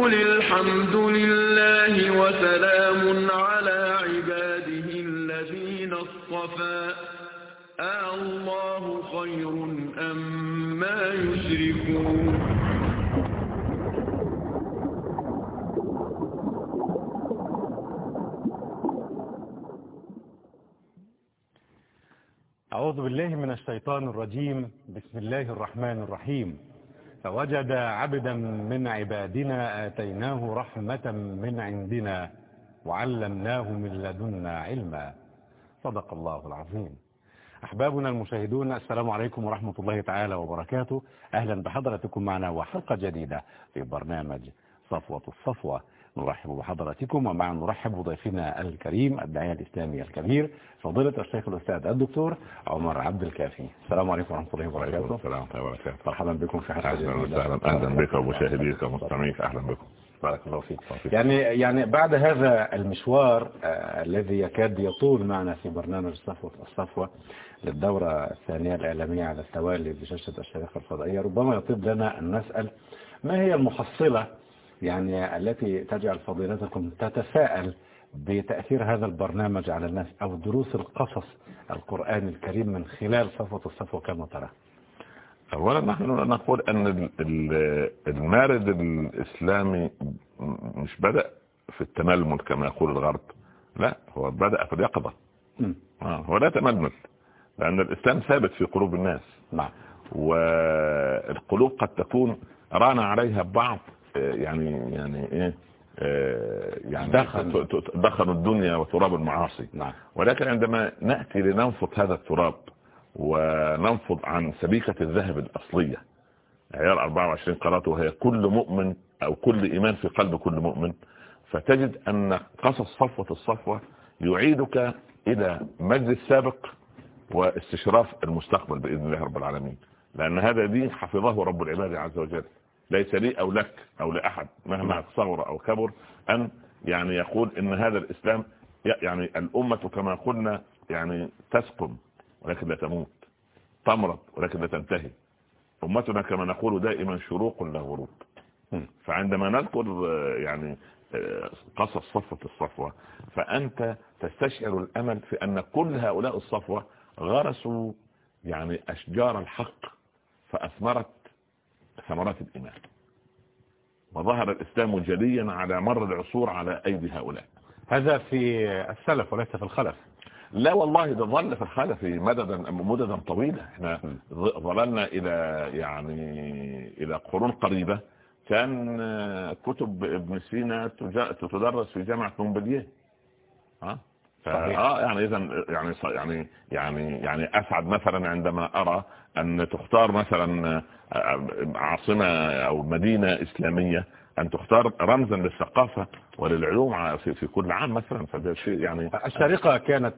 قل الحمد لله وسلام على عباده الذين اصطفى الله خير أم ما يشركون أعوذ بالله من الشيطان الرجيم. بسم الله الرحمن الرحيم. فوجد عبدا من عبادنا آتيناه رحمة من عندنا وعلمناه من لدنا علما. صدق الله العظيم. أحبابنا المشاهدون السلام عليكم ورحمة الله تعالى وبركاته. أهلا بحضرتكم معنا وحلقة جديدة في برنامج صفوة الصفوة. نرحب بحضراتكم ومع نرحب بضيفنا الكريم الداعية الإسلامي الكبير فضيلة الشيخ الأستاذ الدكتور عمر عبد الكافي. السلام عليكم ورحمة الله وبركاته. السلام ورحمة الله وبركاته. مرحبا بكم في حلقة أهلا وسهلا. أهلا بك ومشاهديك ومستمعيك. أهلا بكم. بارك الله فيك. يعني يعني بعد هذا المشوار آه الذي يكاد يطول معنا في برنامج صفوة الصفوة للدورة الثانية الإعلامية على التوالي بشاشة الشريحة الفضائية ربما يطيب لنا أن نسأل ما هي المحصلة يعني التي تجعل فضيلتكم تتساءل بتأثير هذا البرنامج على الناس أو دروس القصص القرآن الكريم من خلال صفوة الصفوة كما ترى. أولا نحن نقول أن المارد الإسلامي مش بدأ في التململ كما يقول الغرب. لا هو بدأ في اليقظة. هو لا تململ لأن الإسلام ثابت في قلوب الناس. نعم. والقلوب قد تكون ران عليها بعض يعني يعني إيه يعني دخل. دخل الدنيا وتراب المعاصي. نعم. ولكن عندما نأتي لننفض هذا التراب وننفض عن سبيكة الذهب الأصلية عيار 24 قراءة وهي كل مؤمن أو كل إيمان في قلب كل مؤمن فتجد أن قصص صفوة الصفوة يعيدك إلى مجد السابق واستشراف المستقبل بإذن الله رب العالمين. لأن هذا دين حفظه رب العباد عز وجل. ليس لي أو لك أو لأحد مهما صغر أو كبر أن يعني يقول إن هذا الإسلام يعني الأمة كما قلنا يعني تسقم ولكن لا تموت تمرض ولكن لا تنتهي. أمتنا كما نقول دائما شروق لا غروب فعندما نذكر يعني قصص صفوة الصفوة فأنت تستشعر الأمل في أن كل هؤلاء الصفوة غرسوا يعني أشجار الحق فأثمرت ثمرات الإيمان. وظهر الإسلام جليا على مر العصور على أيدي هؤلاء. هذا في السلف وليس في الخلف. لا والله ده ظل في الخلف مددا مددا طويلة إحنا ظللنا إلى يعني إلى قرون قريبة. كان كتب ابن سينا تدرس في جامعة مونبلييه ها؟ آه يعني اذا يعني يعني يعني يعني أسعد مثلا عندما أرى أن تختار مثلا عاصمة أو مدينة إسلامية أن تختار رمزا للثقافة وللعلوم في, كل عام مثلا فده شيء يعني الشارقة كانت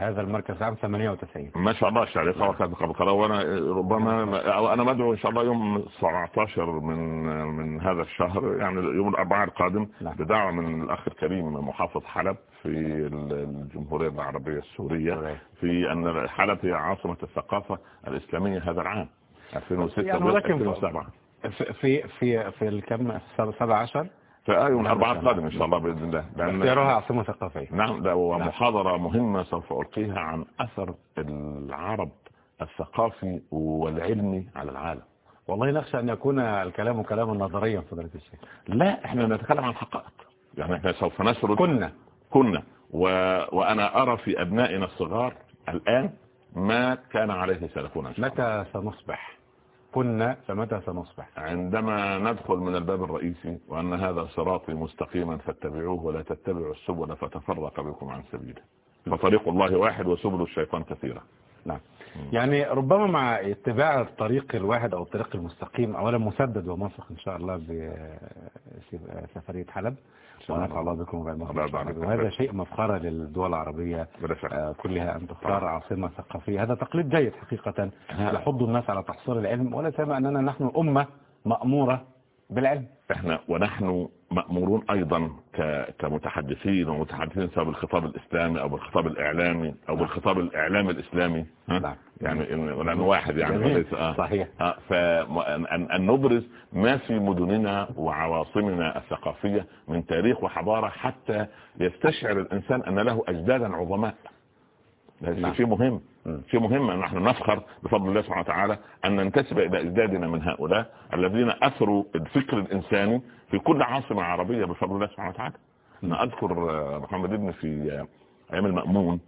هذا المركز عام 98 ما شاء الله الشارقة وكانت قبل وأنا ربما أو أنا مدعو إن شاء الله يوم 17 من من هذا الشهر يعني يوم الأربعاء القادم بدعوة من الأخ الكريم محافظ حلب في الجمهورية العربية السورية في أن حلب هي عاصمة الثقافة الإسلامية هذا العام. 2006 يعني ولكن 2007 في في في الكم؟ 17 في يوم الاربعاء القادم إن شاء الله بإذن الله. اختيارها عاصمه ثقافيه نعم ده هو محاضرة مهمة سوف ألقيها عن أثر العرب الثقافي والعلمي على العالم. والله نخشى أن يكون الكلام كلاما نظريا فضيلة الشيخ. لا إحنا نتكلم عن حقائق يعني إحنا سوف نسرد. كنا. كنا. و... وأنا أرى في أبنائنا الصغار الآن ما كان عليه سلفنا متى سنصبح؟ كنا فمتى سنصبح؟ عندما ندخل من الباب الرئيسي وأن هذا صراطي مستقيما فاتبعوه ولا تتبعوا السبل فتفرق بكم عن سبيله. فطريق الله واحد وسبل الشيطان كثيرة. نعم. يعني ربما مع اتباع الطريق الواحد أو الطريق المستقيم أولا مسدد وموفق إن شاء الله بسفرية حلب. ونفع الله بكم وهذا شيء مفخرة للدول العربية كلها أن تختار عاصمة ثقافية. هذا تقليد جيد حقيقة. يحض الناس على تحصيل العلم. ولا سيما أننا نحن أمة مأمورة بالعلم إحنا ونحن مأمورون أيضا كمتحدثين ومتحدثين سواء بالخطاب الإسلامي أو بالخطاب الإعلامي أو نعم. بالخطاب الإعلامي الإسلامي ها؟ نعم. يعني لأنه واحد يعني وليس آه. صحيح آه فان نبرز ما في مدننا وعواصمنا الثقافية من تاريخ وحضارة حتى يستشعر الإنسان أن له أجدادا عظماء نعم. شيء مهم. شيء مهم أن نحن نفخر بفضل الله سبحانه وتعالى أن ننتسب إلى اجدادنا من هؤلاء الذين أثروا الفكر الإنساني في كل عاصمة عربية بفضل الله سبحانه وتعالى. أنا أذكر محمد ابن في أيام المأمون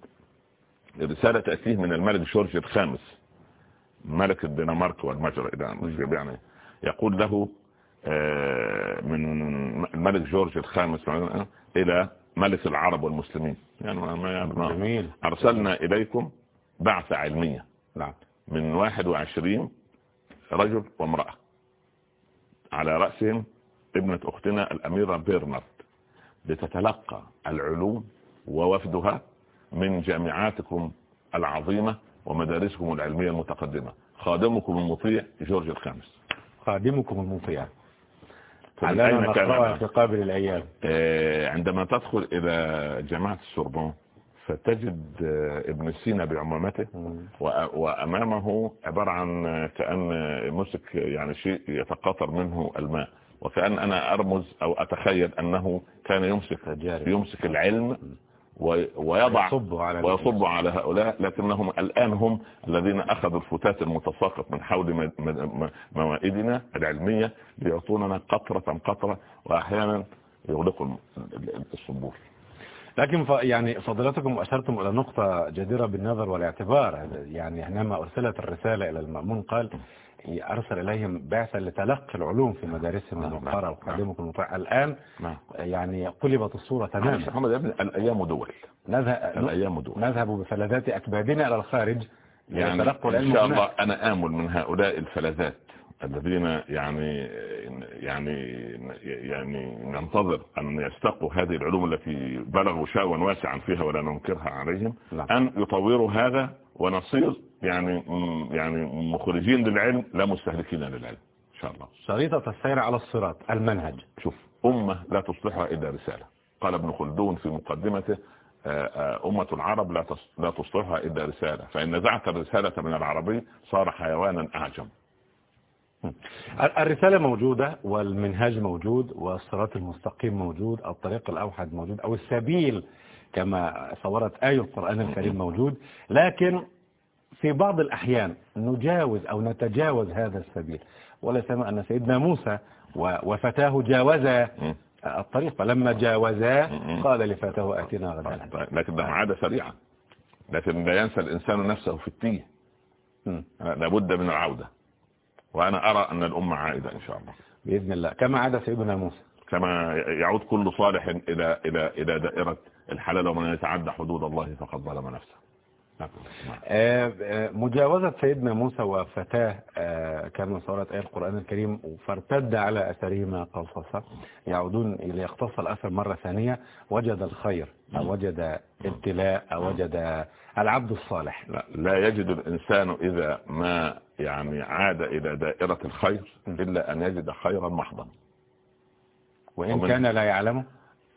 رسالة تأتيه من الملك جورج الخامس. ملك الدنمارك والمجر يعني. يقول له آه، من الملك جورج الخامس إلى ملك العرب والمسلمين. يعني ما جميل. أرسلنا إليكم بعثة علمية. نعم. من 21 رجل وامرأة. على رأسهم ابنة أختنا الأميرة بيرنارد. لتتلقى العلوم ووفدها من جامعاتكم العظيمة ومدارسكم العلمية المتقدمة. خادمكم المطيع جورج الخامس. خادمكم المطيع. نقرأها في قابل الأيام. آه، عندما تدخل إلى جامعة السوربون فتجد آه، ابن سينا بعمامته وأمامه عبارة عن كأن مسك يعني شيء يتقاطر منه الماء وكأن أنا أرمز أو أتخيل أنه كان يمسك يمسك العلم ويضع ويصب على هؤلاء لكنهم الآن هم الذين أخذوا الفتات المتساقط من حول موائدنا العلمية ليعطوننا قطرة قطرة وأحيانا يغلقوا الصبور. لكن يعني فضلاتكم أشرتم إلى نقطة جديرة بالنظر والإعتبار. يعني حينما أرسلت الرسالة إلى المأمون قال أرسل إليهم بعثة لتلقي العلوم في مدارسهم نعم. المقارة وقدمكم المطاع الآن نعم. يعني قلبت الصورة تماما محمد ابن الأيام دول نذهب الأيام دول نذهب بفلذات أكبادنا إلى الخارج يعني إن شاء الله أنا آمل من هؤلاء الفلذات الذين يعني يعني يعني ننتظر أن يستقوا هذه العلوم التي بلغوا شاوا واسعا فيها ولا ننكرها عليهم لا. نعم. أن يطوروا هذا ونصير يعني يعني مخرجين للعلم لا مستهلكين للعلم. إن شاء الله. شريطة السير على الصراط المنهج. شوف أمة لا تصلحها إلا رسالة. قال ابن خلدون في مقدمته أمة العرب لا تصلحها إلا رسالة. فإن نزعت الرسالة من العربي صار حيوانا أعجم. الرسالة موجودة والمنهاج موجود والصراط المستقيم موجود الطريق الأوحد موجود أو السبيل كما صورت آية القرآن الكريم موجود لكن في بعض الأحيان نجاوز أو نتجاوز هذا السبيل. ولا سمع أن سيدنا موسى وفتاه جاوزا الطريق فلما جاوزا قال لفتاه أتنا غدا. طيب، طيب، لكن ده عادة سريعة. لكن لا ينسى الإنسان نفسه في التيه. لابد من العودة. وأنا أرى أن الأمة عائدة إن شاء الله. بإذن الله. كما عاد سيدنا موسى. كما يعود كل صالح إلى إلى إلى دائرة الحلال ومن يتعدى حدود الله فقد ظلم نفسه. نعم. آه، آه، مجاوزة سيدنا موسى وفتاة آه، كما صورت آية القرآن الكريم فارتد على أثرهما قصصا يعودون ليقتص الأثر مرة ثانية. وجد الخير أو وجد ابتلاء أو وجد العبد الصالح. لا, لا يجد الإنسان إذا ما يعني عاد إلى دائرة الخير إلا أن يجد خيرا محضا. وإن كان لا يعلمه.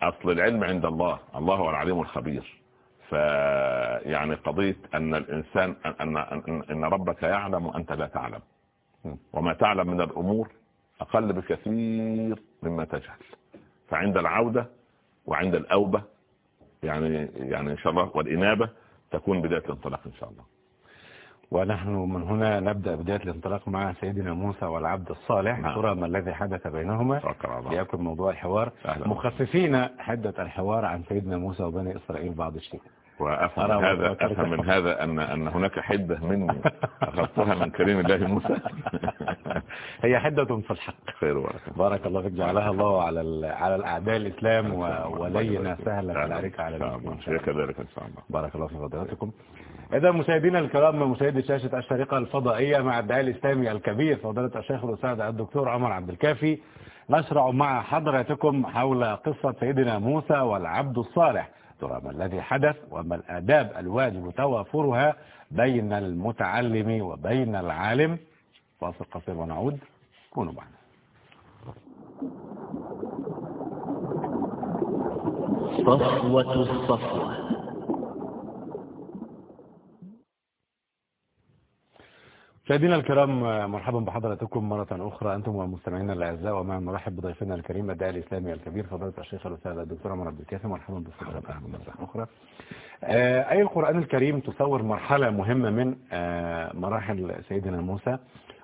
أصل العلم عند الله الله هو العليم الخبير. فيعني قضية أن الإنسان أن, أن, أن ربك يعلم وأنت لا تعلم. وما تعلم من الأمور أقل بكثير مما تجهل. فعند العودة وعند الأوبة يعني يعني إن شاء الله والإنابة تكون بداية الانطلاق إن شاء الله. ونحن من هنا نبدأ بداية الانطلاق مع سيدنا موسى والعبد الصالح نعم. ترى ما الذي حدث بينهما. ليكن موضوع الحوار. مخففين حدة الحوار عن سيدنا موسى وبني إسرائيل بعض الشيء. وأفهم هذا أفهم من هذا أن أن هناك حدة مني أخذتها من كريم الله موسى. هي حدة في الحق. خير وبركة بارك الله فيك. جعلها الله على على الأعداء الإسلام ولينا سهلة العركة على الإسلام كذلك إن شاء الله. بارك الله في فضيلتكم. إذا مشاهدينا الكرام مشاهدي شاشة الشريقة الفضائية مع الداعي الإسلامي الكبير فضيلة الشيخ الأستاذ الدكتور عمر عبد الكافي. نشرع مع حضراتكم حول قصة سيدنا موسى والعبد الصالح. ترى ما الذي حدث وما الآداب الواجب توافرها بين المتعلم وبين العالم. فاصل قصير ونعود. كونوا معنا. صفوة الصفوة. مشاهدينا الكرام مرحبا بحضراتكم مرة أخرى. أنتم ومستمعينا الأعزاء ومع نرحب بضيفنا الكريم الداعي الإسلامي الكبير فضيلة الشيخ الأستاذ الدكتور عمر عبد الكافي. مرحبا بفضيلتك مرة أخرى. آه، أي القرآن الكريم تصور مرحلة مهمة من آه، مراحل سيدنا موسى؟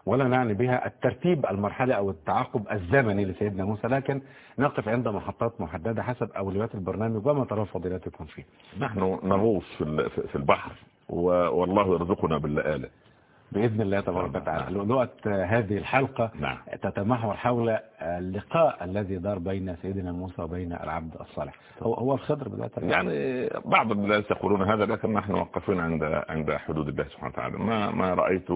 ولا نعني بها الترتيب المرحلي أو التعاقب الزمني لسيدنا موسى لكن نقف عند محطات محددة حسب أولويات البرنامج وما ترى فضيلتكم فيه. نحن نغوص في ال- في البحر والله يرزقنا باللآلة بإذن الله تبارك وتعالى. لؤلؤة هذه الحلقة نعم. تتمحور حول اللقاء الذي دار بين سيدنا موسى وبين العبد الصالح. هو هو الخضر بداية يعني بعض الناس يقولون هذا لكن نحن موقفين عند عند حدود الله سبحانه وتعالى. ما ما رأيت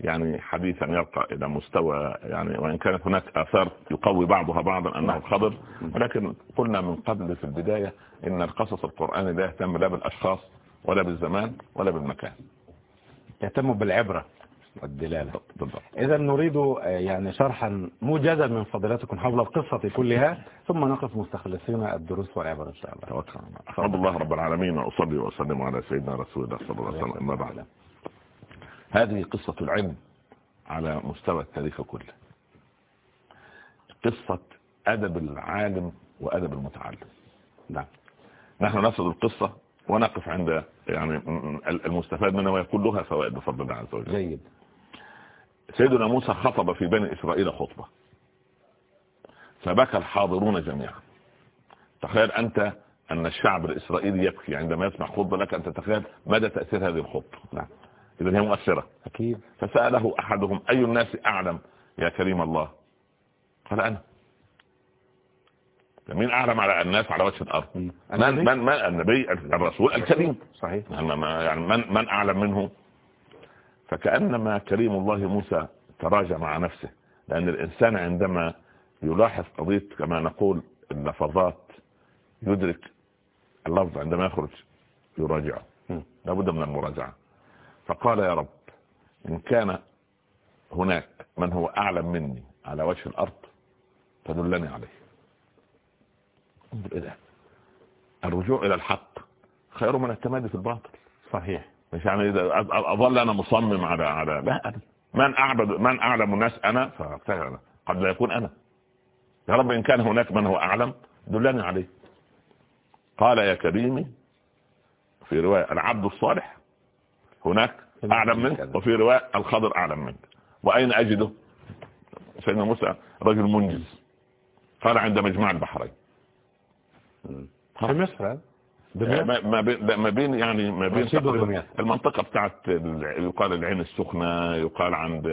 يعني حديثا يرقى إلى مستوى يعني وإن كانت هناك آثار يقوي بعضها بعضا أنه الخضر ولكن قلنا من قبل في البداية إن القصص القرآني لا يهتم لا بالأشخاص ولا بالزمان ولا بالمكان. يهتم بالعبرة. والدلالة. إذا نريد آه، يعني شرحا موجزا من فضيلتكم حول القصة كلها ثم نقف مستخلصين الدروس والعبر إن شاء الله. توكل على الله. رب العالمين وأصلي وأسلم على سيدنا رسول الله صلى الله عليه وسلم. أما بعد. هذه قصة العلم على مستوى التاريخ كله. قصة أدب العالم وأدب المتعلم. نعم. نحن نسرد القصة ونقف عند يعني المستفاد منها وهي كلها فوائد بفضل الله عز وجل. جيد. سيدنا موسى خطب في بني إسرائيل خطبة. فبكى الحاضرون جميعا. تخيل أنت أن الشعب الإسرائيلي يبكي عندما يسمع خطبة لك. أن تتخيل مدى تأثير هذه الخطبة. نعم. إذا هي مؤثرة. أكيد. فسأله أحدهم أي الناس أعلم يا كريم الله؟ قال أنا. مين أعلم على الناس على وجه الأرض؟ من؟ من من النبي؟ الرسول الكريم. صحيح. يعني ما- يعني من من أعلم منه؟ فكأنما كريم الله موسى تراجع مع نفسه لأن الإنسان عندما يلاحظ قضية كما نقول اللفظات يدرك اللفظ عندما يخرج يراجعه. لابد من المراجعة. فقال يا رب إن كان هناك من هو أعلم مني على وجه الأرض فدلني عليه. انظر الرجوع إلى الحق خير من التمادي في الباطل. صحيح. مش يعني إذا أظل أنا مصمم على على لا. من أعبد من أعلم الناس أنا فقد لا يكون أنا. يا رب إن كان هناك من هو أعلم دلني عليه. قال يا كريمي في رواية العبد الصالح هناك أعلم منك وفي رواية الخضر أعلم منك. وأين أجده؟ سيدنا موسى رجل منجز. قال عند مجمع البحرين. في مصر؟ ما ما بين يعني ما بين. المنطقة بتاعت ال- يقال العين السخنة يقال عند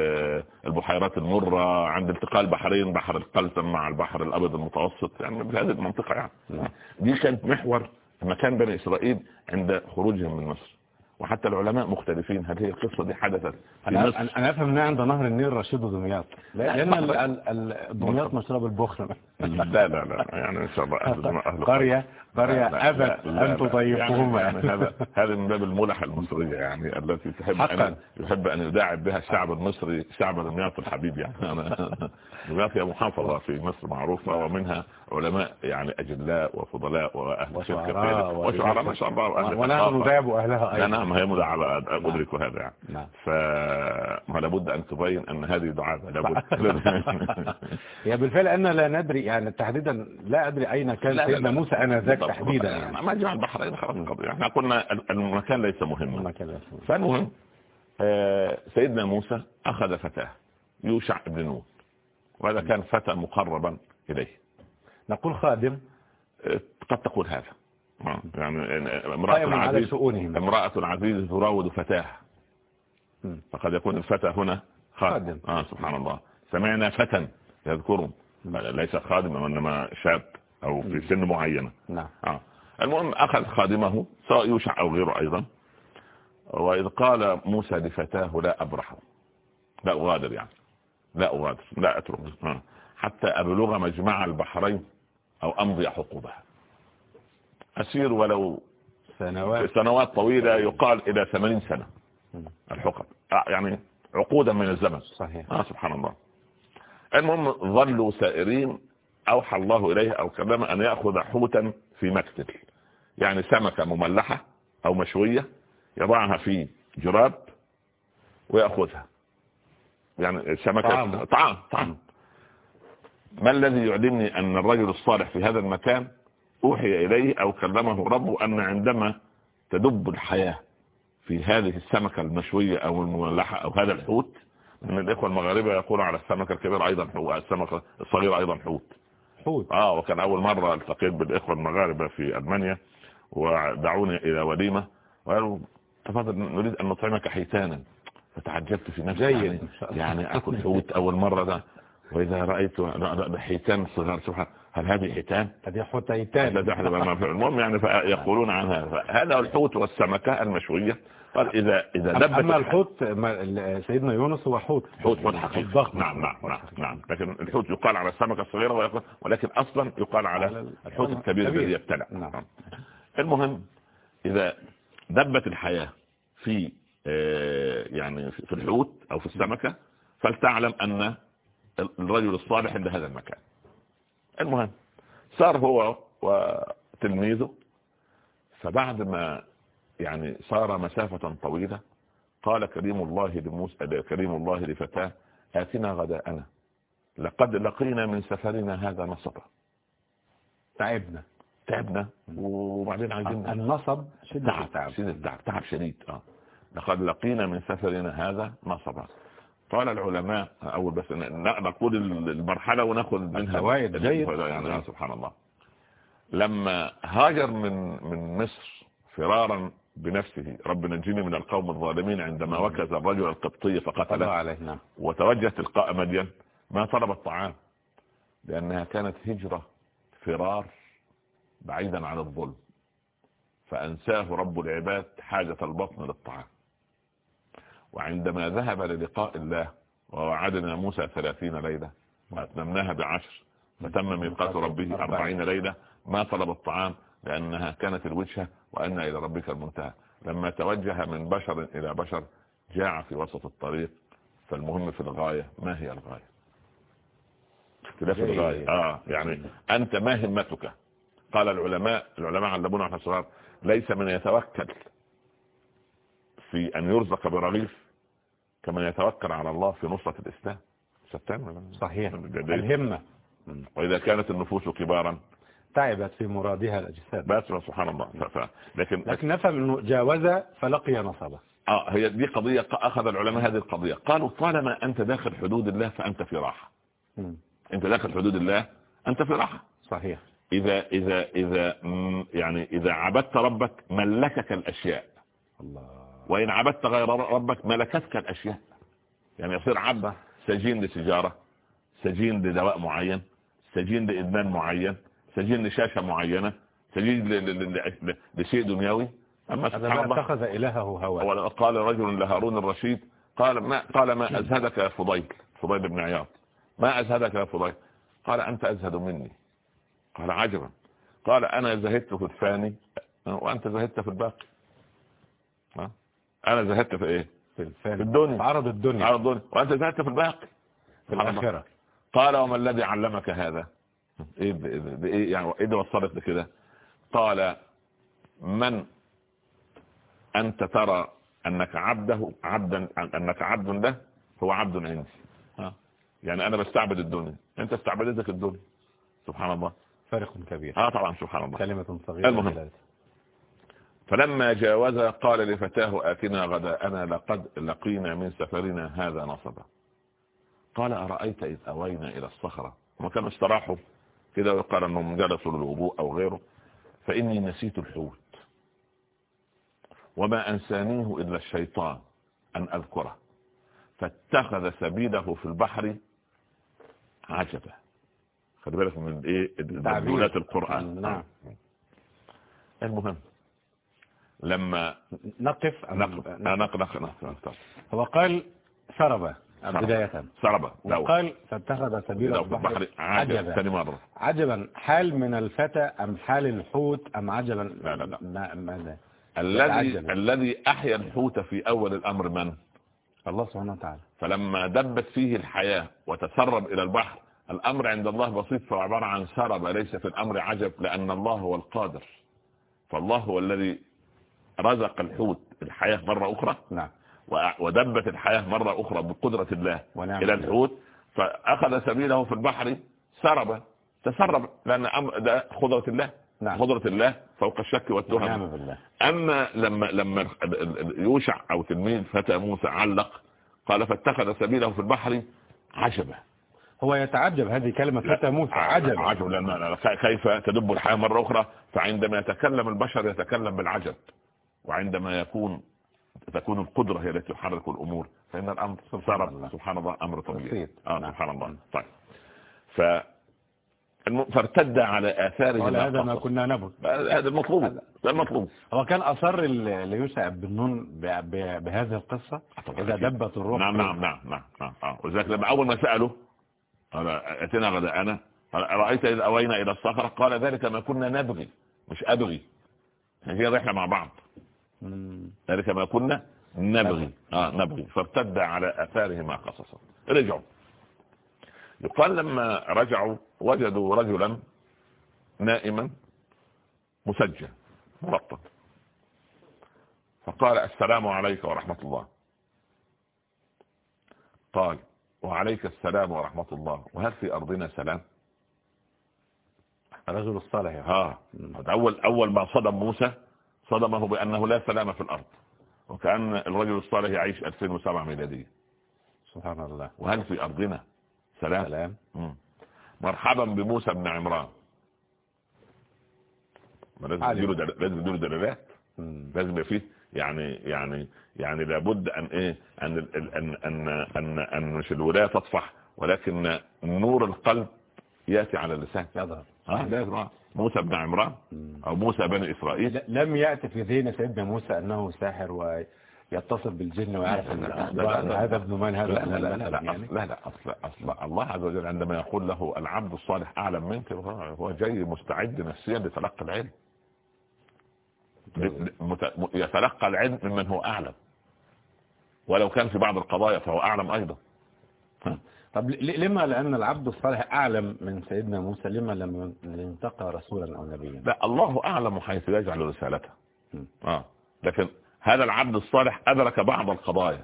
البحيرات المرة عند التقاء البحرين بحر القلتم مع البحر الأبيض المتوسط يعني في هذه المنطقة يعني نعم. دي كانت محور مكان بني إسرائيل عند خروجهم من مصر وحتى العلماء مختلفين. هل هي القصة دي حدثت أنا مصر؟ أنا- أنا أفهم إنها عند نهر النيل رشيد ودمياط. ال- دمياط مشروب البخل لا لا لا يعني إن شاء الله أهل قرية قرية أن لا. تضيفهما يعني هذا هذا من باب الملح المصرية يعني التي تحب حقاً. أن يحب أن يداعب بها الشعب المصري شعب دمياط الحبيب يعني. أنا دمياط هي محافظة في مصر معروفة ومنها علماء يعني أجلاء وفضلاء وأهل خير وشعراء ما شاء الله ونحن. نداعب أهلها نعم هي مداعبة أدرك هذا يعني. نعم. فما لابد أن تبين أن هذه دعابة لابد هي بالفعل أنا لا ندري يعني تحديدا لا أدري أين كان سيدنا. موسى أنذاك بالضبط. تحديدا يعني. ما جمع البحرين خلاص القضية إحنا قلنا المكان ليس مهما. ما. فالمهم آه، سيدنا موسى أخذ فتاة يوشع بن نون. وهذا كان فتى مقربا إليه. نقول خادم. آه، قد تقول هذا. يعني امرأة قائم على العزيز شؤونهم. امرأة العزيز تراود فتاة. مم. فقد يكون الفتى هنا خادم. آه سبحان الله. سمعنا فتى يذكرهم. ليس خادم وإنما شاب أو في سن معينة. نعم. آه. المهم أخذ خادمه سواء يوشع أو غيره أيضا. وإذ قال موسى لفتاه لا أبرح. لا أغادر يعني. لا أغادر لا أترك. آه. حتى أبلغ مجمع البحرين أو أمضي حقوبها. أسير ولو سنوات. سنوات طويلة يقال إلى 80 سنة الحقب آه يعني عقودا من الزمن. صحيح. آه سبحان الله. المهم ظلوا سائرين أوحى الله إليه أو كلم أن يأخذ حوتا في مكتل يعني سمكة مملحة أو مشوية يضعها في جراب ويأخذها. يعني سمكة طعام. طعام طعام. ما الذي يعلمني أن الرجل الصالح في هذا المكان أوحي إليه أو كلمه ربه أن عندما تدب الحياة في هذه السمكة المشوية أو المملحة أو هذا الحوت من الإخوة المغاربة يقول على السمكة الكبيرة أيضا حوت السمكة الصغيرة أيضا حوت. حوت. آه وكان أول مرة التقيت بالإخوة المغاربة في ألمانيا ودعوني إلى وليمة وقالوا تفضل نريد أن نطعمك حيتانا. فتعجبت في نفسي. يعني, يعني أكل حوت أول مرة ده. وإذا رأيت حيتان صغار سبحان هل هذه حيتان؟ هذه في المهم يعني فيقولون عنها هذا. الحوت والسمكة المشوية. قال اذا إذا دبت أما الح- الحوت سيدنا يونس هو حوت. حوت حوت حقيقي ضخم. نعم نعم نعم نعم. لكن الحوت يقال على السمكة الصغيرة ولكن أصلا يقال على الحوت الكبير الذي يبتلع نعم. المهم إذا دبت الحياة في آه، يعني في الحوت أو في السمكة فلتعلم أن الرجل الصالح عند هذا المكان. المهم صار هو وتلميذه. فبعد ما يعني صار مسافة طويلة قال كريم الله لموسى كريم الله لفتاه آتنا غداءنا لقد لقينا من سفرنا هذا نصبا. تعبنا. تعبنا وبعدين عايزين النصب شدة تعب التعب تعب شديد آه. لقد لقينا من سفرنا هذا نصبا. قال العلماء أول بس نقول المرحلة وناخذ منها الفوائد، جيد. يعني آه سبحان الله. لما هاجر من من مصر فرارا بنفسه رب نجيني من القوم الظالمين عندما وكز الرجل القبطي فقتله. نعم. وتوجه تلقاء مدين. ما طلب الطعام؟ لأنها كانت هجرة فرار بعيدا عن الظلم. فأنساه رب العباد حاجة البطن للطعام. وعندما ذهب للقاء الله ووعدنا موسى ثلاثين ليلة وأتممناها بعشر فتم ميقات ربه أربعين ليلة ما طلب الطعام لأنها كانت الوجهة وأن إلى ربك المنتهى. لما توجه من بشر إلى بشر جاع في وسط الطريق فالمهم في الغاية ما هي الغاية؟ اختلاف. الغاية. آه يعني أنت ما همتك؟ قال العلماء العلماء علمونا على الصغار ليس من يتوكل في أن يرزق برغيف كمن يتوكل على الله في نصرة الإسلام. ستان؟ صحيح. الهمة. وإذا كانت النفوس كبارا. تعبت في مرادها الأجساد. بس سبحان الله. ف... لكن لكن نفهم أنه جاوز فلقي نصبه. آه هي دي قضية أخذ العلماء هذه القضية. قالوا طالما أنت داخل حدود الله فأنت في راحة. أنت داخل حدود الله أنت في راحة. صحيح. إذا إذا إذا يعني إذا عبدت ربك ملكك الأشياء. الله. وإن عبدت غير ربك ملكتك الأشياء. يعني يصير عبد سجين لسجارة سجين لدواء معين سجين لإدمان معين سجين لشاشة معينة سجين ل- ل- ل- ل- لشيء دنيوي. أما اتخذ إلهه هوى هو قال رجل لهارون الرشيد قال ما قال ما أزهدك يا فضيل؟ فضيل بن عياض. ما أزهدك يا فضيل؟ قال أنت أزهد مني. قال عجبا. قال أنا زهدت في الثاني وأنت زهدت في الباقي. ها؟ أنا زهدت في إيه؟ في الدنيا. في عرض الدنيا. على الظلم وأنت زهدت في الباقي. في الآخرة. قال وما الذي علمك هذا؟ إيه بايه يعني إيه اللي وصلك لكده؟ قال من أنت ترى أنك عبده عبدا أنك عبد له هو عبد عندي. ها؟ يعني أنا بستعبد الدنيا. أنت استعبدتك الدنيا. سبحان الله. فرق كبير. آه طبعا سبحان الله. كلمة صغيرة المهم. فلما جاوز قال لفتاه آتنا غداءنا لقد لقينا من سفرنا هذا نصبا. قال أرأيت إذ أوينا إلى الصخرة؟ وما كانوا استراحوا. كده وقال أنهم جلسوا للوضوء أو غيره. فإني نسيت الحوت. وما أنسانيه إلا الشيطان أن أذكره. فاتخذ سبيله في البحر عجبا خلي بالك من إيه؟ دلالات القرآن. نعم. المهم. لما نقف نقل نقل نقل نقل هو قال سرب سرب. بداية. سربة لا وقال فاتخذ سبيله في البحر عجبا. ثاني مرة. عجبا. حال من الفتى أم حال الحوت أم عجبا؟ لا، لا، لا. ما ماذا الذي. الذي أحيا الحوت في أول الأمر من؟ الله سبحانه وتعالى. فلما دبت فيه الحياة وتسرب إلى البحر الأمر عند الله بسيط فهو عبارة عن سرب ليس في الأمر عجب لأن الله هو القادر. فالله هو الذي رزق الحوت الحياة مرة أخرى نعم. ودبت الحياة مرة أخرى بقدرة الله ونعم إلى. الحوت. فأخذ سبيله في البحر سرب تسرب لأن ده قدرة الله. نعم. قدرة الله فوق الشك والتهم. ونعم بالله. أما لما لما يوشع أو تلميذ فتى موسى علق قال فاتخذ سبيله في البحر عجبا. هو يتعجب هذه كلمة فتى موسى عجب عجب لأن كيف تدب الحياة مرة أخرى؟ فعندما يتكلم البشر يتكلم بالعجب. وعندما يكون تكون القدرة هي التي تحرك الأمور فإن الأمر صار سبحان الله أمر طبيعي. آه نعم. سبحان الله. طيب. ف فارتد على آثاره هذا ما. كنا نبغي. هذا المطلوب. ده المطلوب. هو كان أصر ليوسع بن نون بهذه القصة إذا دبت الروح نعم. نعم نعم نعم نعم. آه. ولذلك لما أول ما سالوا قال أتينا غداءنا قال أرأيت إذ أوينا إلى الصخرة؟ قال ذلك ما كنا نبغي مش أبغي. هي رحلة مع بعض. ذلك ما كنا نبغي. آه نبغي. فارتد على اثاره ما قصصا. رجعوا. يقال لما رجعوا وجدوا رجلا نائما مسجل مرطب فقال السلام عليك ورحمة الله. قال وعليك السلام ورحمة الله. وهل في أرضنا سلام؟ الرجل الصالح يعني. ها أول أول ما صدم موسى صدمه بأنه لا سلام في الأرض. وكأن الرجل الصالح يعيش 2007 ميلادية. سبحان الله. وهل في أرضنا سلام؟ سلام. مرحبا بموسى بن عمران. ما لازم. يديله دل- لازم يديله دلالات. لازم يبقى فيه يعني يعني يعني لابد أن إيه أن ان ان ان, أن مش الولاية تطفح ولكن نور القلب يأتي على اللسان. يظهر. آه. لازم آه. موسى بن عمران. أو موسى بني إسرائيل. ل- لم يأتي في ذهن سيدنا موسى أنه ساحر ويتصل بالجن ويعرف لا. هذا ابن من هذا لا لا لا لا لا, يعني. أصل- لا, لا أصل أصل الله عز وجل عندما يقول له العبد الصالح أعلم منك هو جاي مستعد نفسيا لتلقي العلم. م- يتلقى العلم ممن هو أعلم. ولو كان في بعض القضايا فهو أعلم أيضا. طب لما لأن العبد الصالح أعلم من سيدنا موسى لما لم ينتقى رسولا أو نبيا؟ لا الله أعلم حيث يجعل رسالته. آه. لكن هذا العبد الصالح أدرك بعض القضايا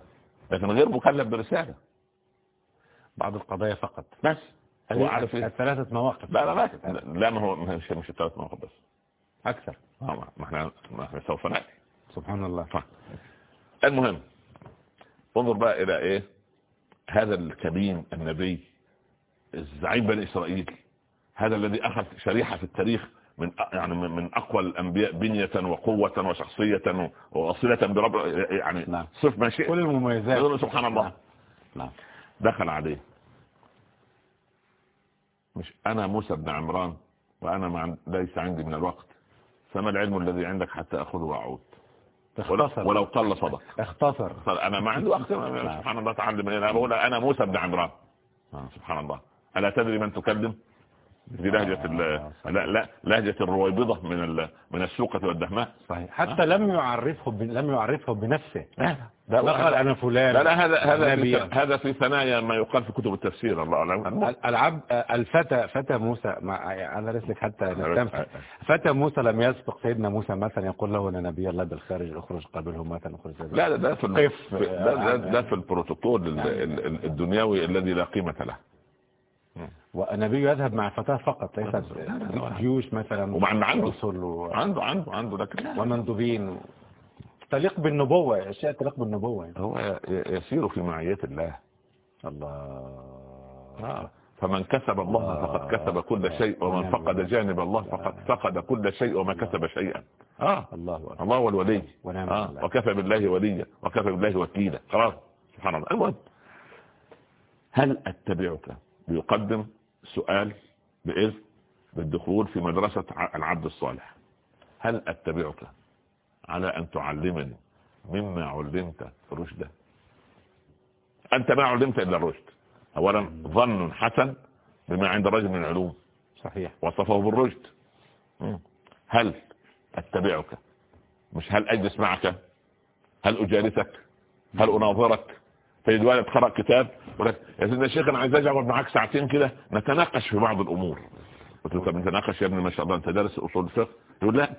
لكن غير مكلف برسالة. بعض القضايا فقط. بس. هو عارف إيه؟ الثلاثة مواقف. لا لا لا. لا ما هو مش مش الثلاث مواقف بس. أكثر. آه، ما إحنا ما إحنا سوف نأتي. سبحان الله. طيب. المهم انظر بقى إلى إيه؟ هذا الكبير النبي الزعيم بني إسرائيل هذا الذي أخذ شريحة في التاريخ من يعني من أقوى الأنبياء بنية وقوة وشخصية وصله برب يعني نعم. صف ما شئت. كل المميزات. سبحان الله. نعم. نعم. دخل عليه. مش أنا موسى بن عمران وأنا مع ليس عندي من الوقت. فما العلم الذي عندك حتى أخذه وأعود؟ ولو, اختصر. ولو قل صدق. اختصر. أنا ما عندي وقت سبحان الله تعلم أنا بقول أنا موسى بن عمران. سبحان الله. ألا تدري من تكلم دي لهجة ال- آه،. لا لا لهجة الرويبضة من ال- من السوقة والدهماء. صحيح. حتى لم يعرفه ب... لم يعرفه بنفسه. لا ما قال أنا فلان لا لا هذا هذا. في هذا في ثنايا ما يقال في كتب التفسير الله أعلم. ال- العبد الفتى فتى موسى مع أنا لك حتى فتى موسى لم يسبق سيدنا موسى مثلا يقول له أنا نبي الله بالخارج أخرج قابله مثلا اخرج لا لا ده في ده, ده, ده في البروتوكول ال- ال- ال- الدنيوي الذي لا قيمة له. والنبي يذهب مع فتاه فقط ليس جيوش مثلا ومع عنده. عنده عنده عنده لكن ومندوبين. تليق بالنبوة أشياء تليق بالنبوة. هو يسير في معية الله. الله. آه. فمن كسب الله فقد كسب كل شيء ومن فقد جانب الله فقد فقد كل شيء وما كسب شيئا. آه. الله أكبر. الله هو الولي. ونعم آه. وكفى بالله وليا. وكفى بالله وكيلا. خلاص. سبحان الله. المهم. هل أتبعك بيقدم سؤال بإذن بالدخول في مدرسة العبد الصالح. هل أتبعك على أن تعلمني مما علمت رشدا؟ أنت ما علمت إلا الرشد. اولا ظن حسن بما عند رجل من العلوم. صحيح. وصفه بالرشد. هل أتبعك؟ مش هل أجلس معك؟ هل أجالسك؟ هل أناظرك؟ تجد ولد قرأ كتاب يا سيدنا الشيخ أنا عايز اقعد معاك ساعتين كده نتناقش في بعض الأمور قلت له طب نتناقش يا ابني ما شاء الله أنت دارس أصول الفقه يقول لا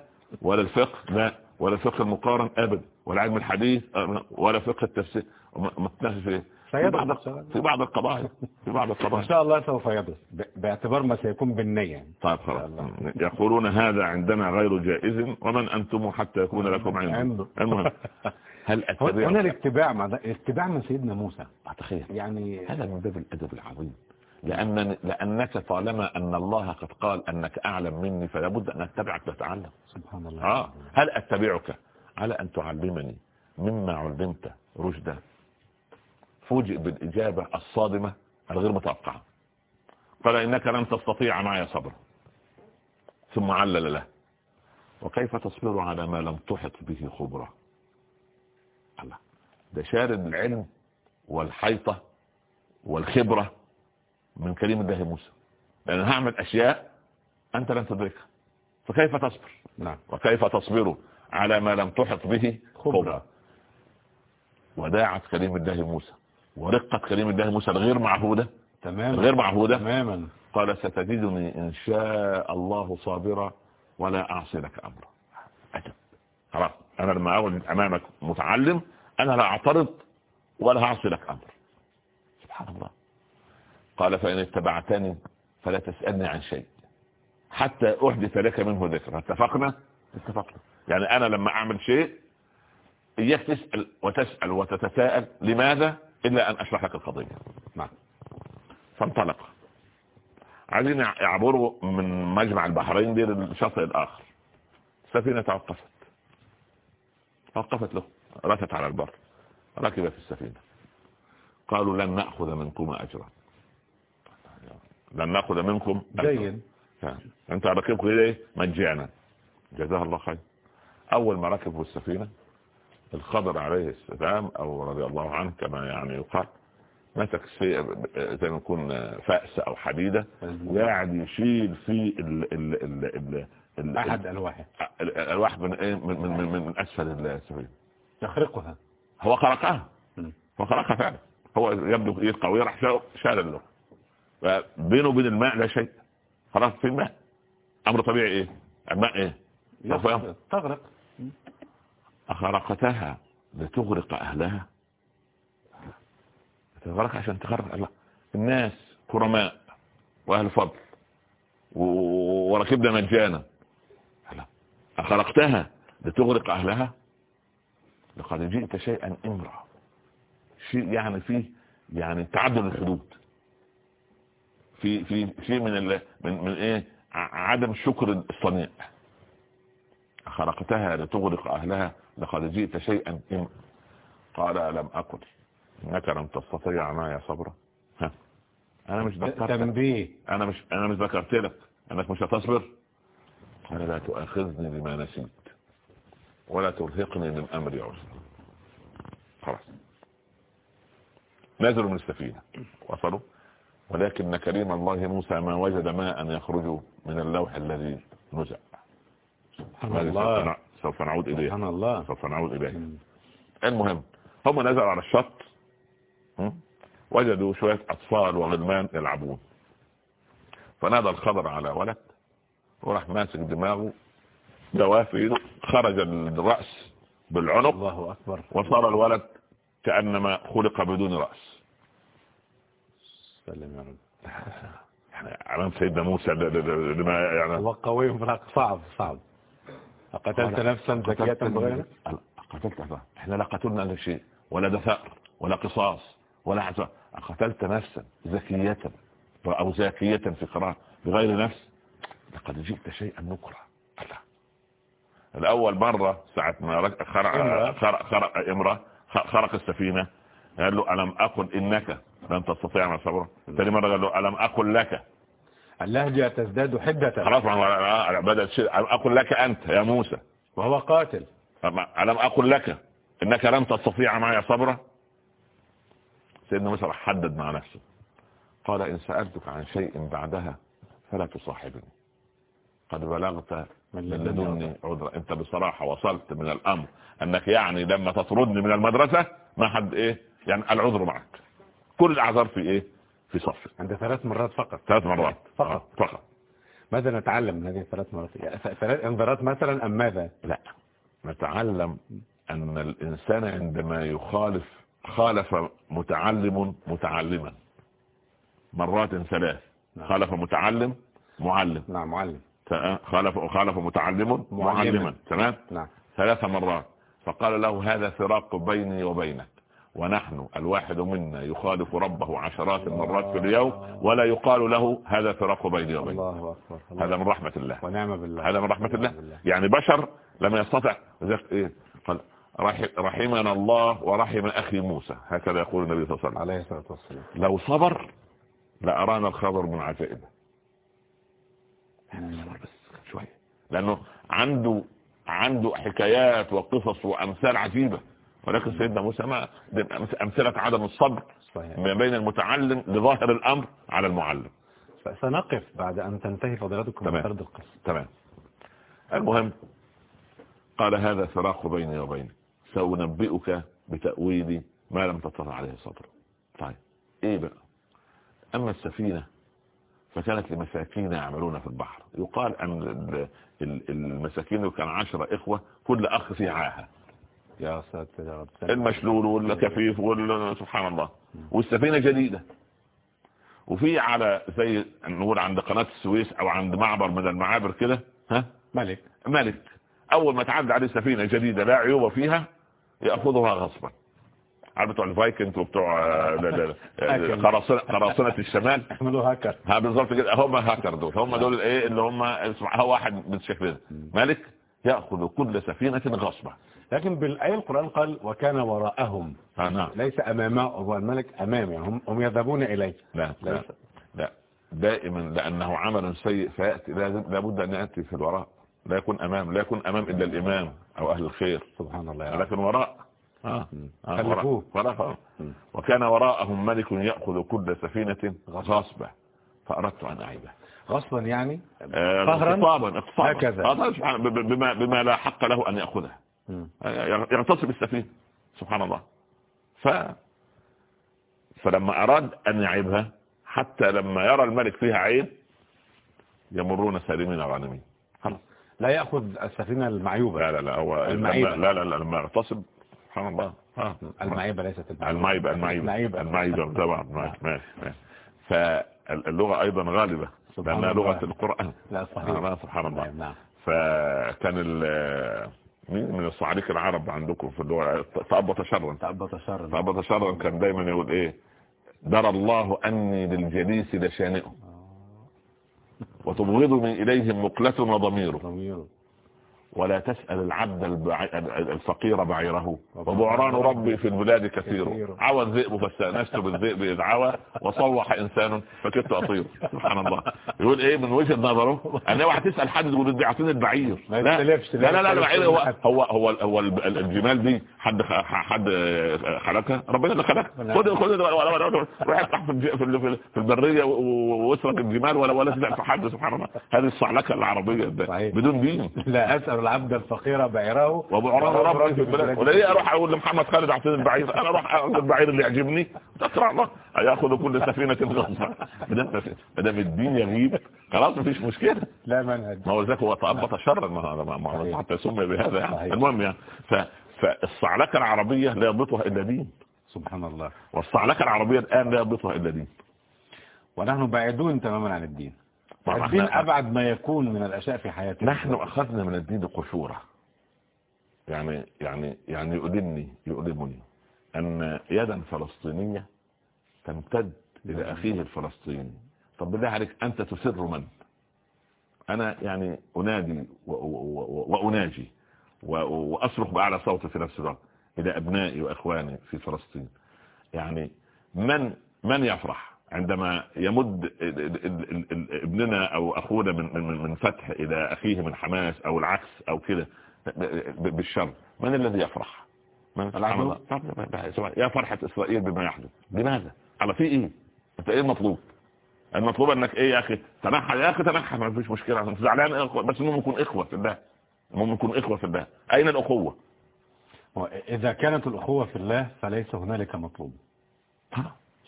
ولا الفقه لا ولا الفقه المقارن ابدا ولا علم الحديث أه، ولا فقه التفسير ما تناقش في إيه؟ في بعض في بعض القضايا في بعض إن القضايا شاء الله سوف يدرس باعتبار ما سيكون بالنية. طيب خلاص. يقولون هذا عندنا غير جائز. ومن أنتم حتى يكون لكم. عنده المهم. هل هو- هنا الاتباع مع الاتباع من سيدنا موسى. تخيل يعني هذا من باب الأدب العظيم. لأن لأنك طالما أن الله قد قال أنك أعلم مني فلا بد أن أتبعك لتعلم سبحان الله. آه. هل أتبعك؟ على أن تعلمني مما علمت رشدا. فوجئ بالإجابة الصادمة الغير متوقعة. قال إنك لن تستطيع معي صبرا. ثم علل له. وكيف تصبر على ما لم تحط به خبرة؟ الله ده شارد العلم والحيطة والخبرة من كلمة الله موسى. لأن هعمل أشياء أنت لن تدركها. فكيف تصبر؟ نعم. وكيف تصبر على ما لم تحط به خبرة. خبرة. وداعت كلمة الله موسى. ورقة كلمة الله موسى الغير معهودة؟ تماما الغير معهودة؟ تماما. قال ستجدني إن شاء الله صابرا ولا أعصي لك أمرا. أجب خلاص. أنا لما أقعد أمامك متعلم أنا لا أعترض ولا أعصي لك أمر. سبحان الله. قال فإن اتبعتني فلا تسألني عن شيء. حتى أحدث لك منه ذكر اتفقنا؟ اتفقنا. يعني أنا لما أعمل شيء إياك تسأل وتسأل وتتساءل. لماذا؟ إلا أن أشرح لك القضية. نعم. فانطلق. عايزين يعبروا من مجمع البحرين دي للشاطئ الآخر. السفينة توقفت. توقفت له. رست على البر. ركب في السفينة. قالوا لن نأخذ منكم أجرا. لن نأخذ منكم جيد. أنت ركبكم إيه مجانا. جزاه الله خير. أول ما ركبوا السفينة الخضر عليه السلام أو رضي الله عنه كما يعني يقال. مسك في زي ما يكون فأس أو حديدة وقاعد يشيل في ال ال ال ال ال أحد الواحد ال- الواحد من إيه؟ من من من, من أسفل السفينة يخرقها. هو خرقها. هو خرقها فعلا. هو يبدو ايد قوية راح شال- شال له بينه وبين الماء لا شيء. خلاص في الماء أمر طبيعي إيه؟ الماء إيه. تغرق. أخرقتها لتغرق أهلها. تغرق عشان تغرق الله. الناس كرماء وأهل فضل وركبنا مجانا. أخرقتها لتغرق أهلها. لقد جئت شيئا إمرا شيء يعني فيه يعني تعدد الحدود. في في شيء من ال من من إيه؟ عدم شكر الصنيع. خلقتها لتغرق أهلها. لقد جئت شيئا إم قال ألم أكن. إنك لم تستطيع معي صبرا. أنا مش ذكرت تنبيه. أنا مش أنا مش ذكرت لك. أنك مش هتصبر. قال لا تؤاخذني بما نسيت. ولا ترهقني من أمري عسرا خلاص. نزلوا من السفينة. وصلوا. ولكن كريم الله موسى ما وجد ماء يخرج من اللوح الذي نزع. سبحان الله. سوف نعود إليه سبحان الله. سوف نعود إليه. المهم هم نزلوا على الشط? وجدوا شوية أطفال وغلمان يلعبون. فنادى الخضر على ولد وراح ماسك دماغه. دواه في ايده خرج الرأس بالعنق الله أكبر. وصار الولد كأنما خلق بدون رأس. سلم يا رب. يعني علام سيدنا موسى لما يعني هو قوي صعب صعب. أقتلت نفسا زكية بغير قتلت نفسا. إحنا لا قتلنا شيء ولا دثار ولا قصاص ولا عزاء قتلت نفسا زكية. أو زاكية في قراءة بغير نفس. لقد جئت شيئا نكرا. الله الأول مرة ساعة ما خرق. خرق, خرق إمرأة. خرق السفينة. قال له ألم أقل إنك لن تستطيع ما صبرا ثاني مرة قال له ألم أقل لك؟ اللهجة تزداد حدة خلاص بدأت أقل لك أنت يا موسى؟ وهو قاتل. ألم أقل لك؟ إنك لن تستطيع معي صبرا؟ سيدنا موسى حدد مع نفسه. قال إن سألتك عن شيء بعدها فلا تصاحبني. قد بلغت من لدني عذرا. أنت بصراحة وصلت من الأمر أنك يعني لما تطردني من المدرسة ما حد إيه يعني العذر معك. كل الأعذار في إيه؟ في صف. عند ثلاث مرات فقط. ثلاث مرات. فقط. آه، فقط. ماذا نتعلم من هذه الثلاث مرات؟ يعني ثلاث انذارات مثلا أم ماذا؟ لا. نتعلم أن الإنسان عندما يخالف خالف متعلم متعلما. مرات ثلاث. نعم. خالف متعلم معلم. نعم معلم. خالف خالف متعلم. معلما. تمام؟ نعم. ثلاث مرات. فقال له هذا فراق بيني وبينك. ونحن الواحد منا يخالف ربه عشرات المرات في اليوم ولا يقال له هذا فراق بيني وبينك الله أكبر. هذا من رحمة الله. ونعم بالله. هذا من رحمة الله. بالله. يعني بشر لم يستطع إيه. قال رح- رحمنا الله ورحم أخي موسى. هكذا يقول النبي صلى الله عليه وسلم. عليه الصلاة والسلام. لو صبر لأرانا الخبر من عجائبه صبر بس شوية. لأنه عنده عنده حكايات وقصص وأمثال عجيبة. ولكن سيدنا موسى ما أمثلة عدم الصبر صحيح. ما بين المتعلم لظاهر الأمر على المعلم. سنقف بعد أن تنتهي فضيلتكم تمام. سرد القصة. تمام. المهم قال هذا فراق بيني وبينك. سأنبئك بتأويل ما لم تطلع عليه صبر طيب إيه بقى؟ أما السفينة فكانت لمساكين يعملون في البحر. يقال أن ال- ال- المساكين كان عشرة إخوة كل أخ فيه عاهة. يا ساتر يا رب. المشلول والكفيف وال- سبحان الله. والسفينة جديدة. وفي على زي نقول عند قناة السويس أو عند معبر من المعابر كده ها؟ ملك. ملك. أول ما تعدي عليه سفينة جديدة لا عيوب فيها يأخذها غصبا. عارف بتوع الفايكنج وبتوع آه، قراصنة قراصنة الشمال؟ اعملوا هكر ها بالظبط كده. هم هاكر دول. هم دول إيه اللي هم؟ هو واحد من الشكل ملك يأخذ كل سفينة غصبا. لكن بالآية القرآن قال وكان وراءهم. ها نعم. ليس أمامه هو الملك أمام يعني هم, هم يذهبون إليه. لا لا ليس. لا. دائما لأنه عمل سيء فيأتي. لازم لابد أن يأتي في الوراء. لا يكون أمام لا يكون أمام إلا الإمام أو أهل الخير. سبحان الله رب. لكن وراء. آه. آه، خلفوه. وراء. وراء. وكان وراءهم ملك يأخذ كل سفينة غصبة فأردت أن أعيبه غصبا يعني؟ آه، قهرا؟ اغتصابا هكذا. آه، طبعاً سبحان- ب- ب- بما, بما لا حق له أن. آه، يغتصب السفينة سبحان الله. ف فلما أراد أن يعيبها حتى لما يرى الملك فيها عيب يمرون سالمين غانمين. خلاص. لا يأخذ السفينة المعيوبة. لا لا لا هو المعيبة. لما- لا لا لا لما يغتصب سبحان الله. آه. المعيبة ليست المعيبة. المعيبة المعيبة. المعيبة. طبعا. ماشي ماشي. فاللغة أيضا غالبة. سبحان لأنها الله. لغة القرآن. لا آه، سبحان الله. نعم نعم. فكان ال- مين من الصعاليك العرب عندكم في اللغة تأبط شرا. تأبط شر تأبط شرا. كان دايما يقول إيه؟ درى الله أني للجليس لشانئه. وتبغضني إليهم مقلة وضميره. ضميره. ولا تسأل العبد. الفقير بعيره. وبعران ربي في البلاد كثير. عوى الذئب فاستأنست بالذئب إذ عوى وصوح إنسان فكدت أطير سبحان الله. يقول إيه؟ من وجهة نظره. أن اوعى تسأل حد تقول دي أعطيني البعير. لا. لا لا, لا البعير هو. هو هو, هو ال- الجمال دي حد حد خلقها؟ ربنا اللي خلقها. خد خد روح افتح في في ال- في البرية واسرق الجمال ولا ولا تدع في حد. سبحان الله. هذه الصعلكة العربية. بدون دين. لا أسأل العبد الفقير بعيره في البلاد ولا أروح أقول لمحمد خالد اعطيني البعير أنا أروح اخذ البعير اللي يعجبني. تقرا الله ياخذ كل سفينة غصبا ما دام الدين يغيب خلاص مفيش مشكلة. لا منهج. ما هو ذاك هو تأبط شرا. ما هذا ما- ما هو. حتى سمي بهذا يعني. المهم يعني فالصعلكه العربية لا يضبطها إلا دين. سبحان الله. والصعلكه العربية الآن لا يضبطها إلا دين. ونحن بعيدون تماما عن الدين. الدين أبعد ما يكون من الأشياء في حياتنا. نحن أخذنا من الدين قشورة. يعني يعني يعني يؤلمني يؤلمني أن يدا فلسطينية تمتد إلى أخيه الفلسطيني. طب بالله عليك أنت تسر من؟ أنا يعني أنادي و- و- و- وأناجي و- وأصرخ بأعلى صوت في نفس الوقت إلى أبنائي وإخواني في فلسطين. يعني من من يفرح؟ عندما يمد ابننا أو أخونا من من من فتح إلى أخيه من حماس أو العكس أو كده بالشر من الذي يفرح؟ من يا فرحة إسرائيل بما يحدث. لماذا؟ على في إيه؟ أنت إيه المطلوب؟ المطلوب أنك إيه يا أخي؟ تنحى يا أخي تنحى ما فيش مشكلة. أنت زعلان؟ بس المهم نكون إخوة في الله. المهم نكون إخوة في الله. أين الأخوة؟ إذا كانت الأخوة في الله فليس هنالك مطلوب.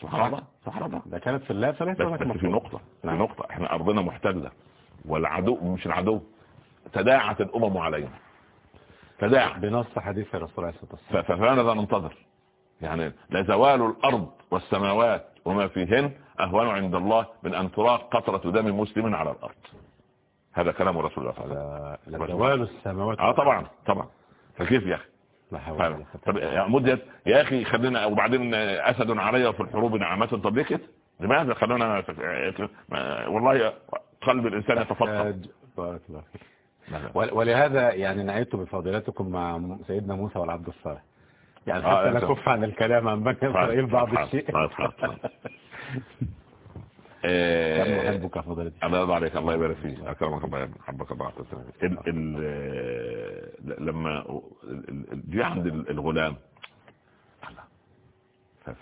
سبحان الله سبحان الله. إذا كانت في الله فليس بس, بس في نقطة في نعم. نقطة. إحنا أرضنا محتلة والعدو مش العدو تداعت الأمم علينا. تداعت. بنص حديث الرسول عليه الصلاة والسلام. فماذا ننتظر. يعني لزوال الأرض والسماوات وما فيهن أهون عند الله من أن تراق قطرة دم مسلم على الأرض. هذا كلام رسول الله صلى الله عليه وسلم. لزوال السماوات. آه طبعا طبعا. فكيف يا أخي؟ طب يا مدة يا أخي خلينا وبعدين أسد علي في الحروب نعمة طب ليه كده لماذا خلونا والله قلب الإنسان يتفطر. ولهذا يعني نعيت بفضيلتكم مع سيدنا موسى والعبد الصالح. يعني آه، حتى نكف عن الكلام عن بني إسرائيل بعض الشيء. طيب، طيب. كم آه، الله يرضى عليك الله يبارك فيك. أكرمك الله يبارك حبك الله ال ال لما ال- الغلام.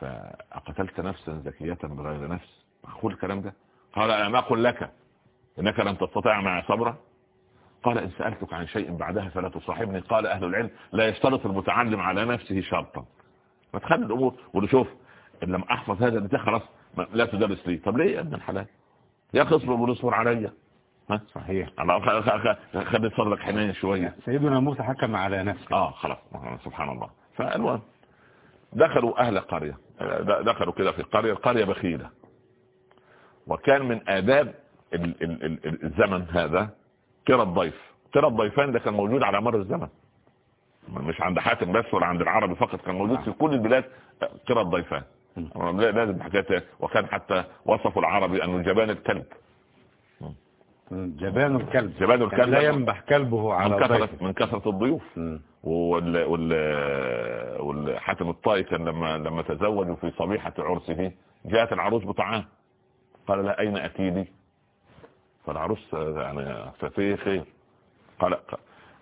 فأقتلت نفسا زكية بغير نفس. معقول الكلام ده؟ قال أنا أقول لك إنك لن تستطيع معي صبرا. قال إن سألتك عن شيء بعدها فلا تصاحبني. قال أهل العلم لا يشترط المتعلم على نفسه شرطا. ما تخلي الأمور. ولا شوف إن لم أحفظ هذا ده خلاص ما- لا تدرس لي. طب ليه يا ابن الحلال؟ يا اصبر واصبر عليا. صحيح. خلي صدرك حنين شوية. سيدنا موسى حكم على نفسه. آه خلاص. سبحان الله. فالمهم دخلوا أهل قرية. د- دخلوا كده في قرية. القرية بخيلة. وكان من آداب ال- ال- ال- الزمن هذا كرة الضيف. كرة الضيفان ده كان موجود على مر الزمن. مش عند حاتم بس ولا عند العرب فقط كان موجود في كل البلاد كرة الضيفان. لازم حكاية وكان حتى وصفوا العربي أنه جبان الكلب. جبان الكلب. جبان الكلب لا ينبح كلبه على من كثرة من كثرة الضيوف. وال وال والحاتم الطائي كان لما لما تزوجوا في صبيحة عرسه جاءت العروس بطعام. قال لها أين أكيدي فالعروس يعني ففي خير. قال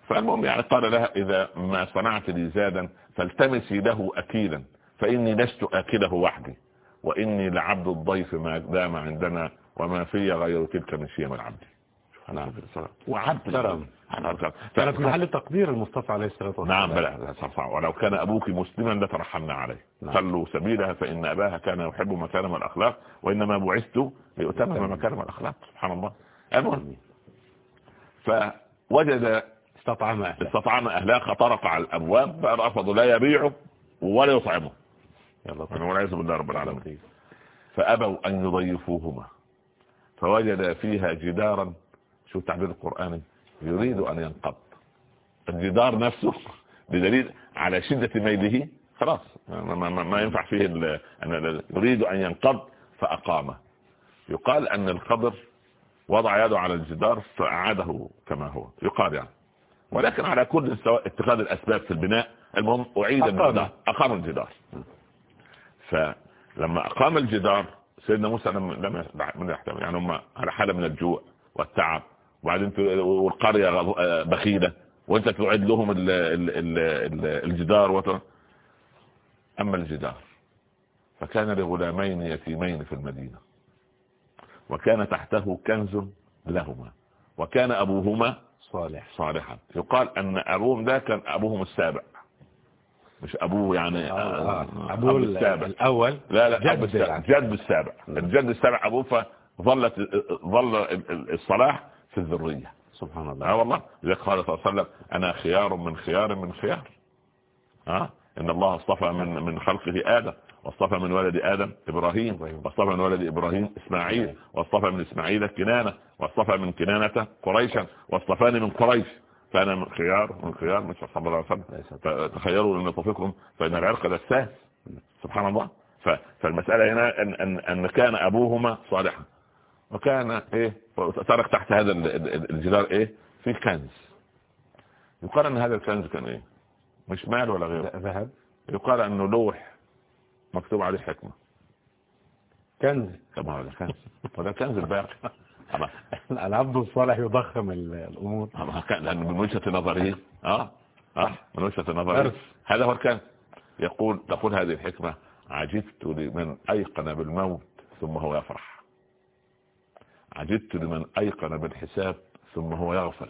فالمهم يعني قال لها إذا ما صنعت لي زادا فالتمسي له أكيلا. فإني لست آكله وحدي وإني لعبد الضيف ما دام عندنا وما في غير تلك من شيم العبد. نعم وعبد كرم. كانت محل تقدير المصطفى عليه الصلاة والسلام. نعم بلى ولو كان أبوك مسلما لترحمنا عليه. نعم. خلوا سبيلها فإن أباها كان يحب مكارم الأخلاق وإنما بعثت لأتمم مكارم الأخلاق. سبحان الله. المهم فوجد استطعم أهله. استطعم أهلها خطرق على الأبواب فرفضوا لا يبيعوا ولا يطعموا يلا يعني والعياذ بالله رب العالمين فأبوا أن يضيفوهما. فوجد فيها جدارا شو التعبير القرآني يريد أن ينقض. الجدار نفسه بدليل على شدة ميله خلاص ما, ما, ما- ما ينفع فيه أن يريد أن ينقض فأقامه يقال أن الخضر وضع يده على الجدار فأعاده كما هو. يقال يعني. ولكن على كل سواء اتخاذ الأسباب في البناء المهم أعيد. الجدار. أقام الجدار. فلما أقام الجدار سيدنا موسى لم لم من يحتمل يعني هم على حالة من الجوع والتعب. وبعدين والقرية آه، بخيلة. وأنت تعد لهم ال ال ال ال الجدار وت... أما الجدار فكان لغلامين يتيمين في المدينة. وكان تحته كنز لهما. وكان أبوهما صالح. صالحا. يقال أن أبوهم ده كان أبوهم السابع. مش أبوه يعني آه، آه، ال- السابع. الأول لا لا جد السابع. جد السابع. الجد السابع أبوه فظلت ظل ال- ال- الصلاح في الذرية. سبحان آه الله والله. لذلك قال صلى الله عليه وسلم أنا خيار من خيار من خيار. ها إن الله اصطفى من من خلقه آدم واصطفى من ولد آدم إبراهيم واصطفى من ولد إبراهيم إسماعيل. واصطفى من إسماعيل كنانة واصطفى من كنانة قريشا واصطفاني من قريش. فأنا من خيار من خيار مش صلى الله عليه وسلم. فتخيلوا إن تفيقهم فإن العرق دساس سبحان الله. ف- فالمسألة هنا ان ان إن كان أبوهما صالحا. وكان إيه؟ ترك تحت هذا ال- ال- الجدار إيه؟ في كنز يقال إن هذا الكنز كان إيه؟ مش مال ولا غيره. ذهب. يقال إنه لوح مكتوب عليه حكمة. كنز. طب ما هو ده كنز. وده كنز الباقي. العبد الصالح يضخم ال- الأمور. لأن من وجهة نظري. آه آه من وجهة نظري. هذا هو الكنز يقول تقول هذه الحكمة عجبت لمن أيقن بالموت ثم هو يفرح. عجبت لمن أيقن بالحساب ثم هو يغفل.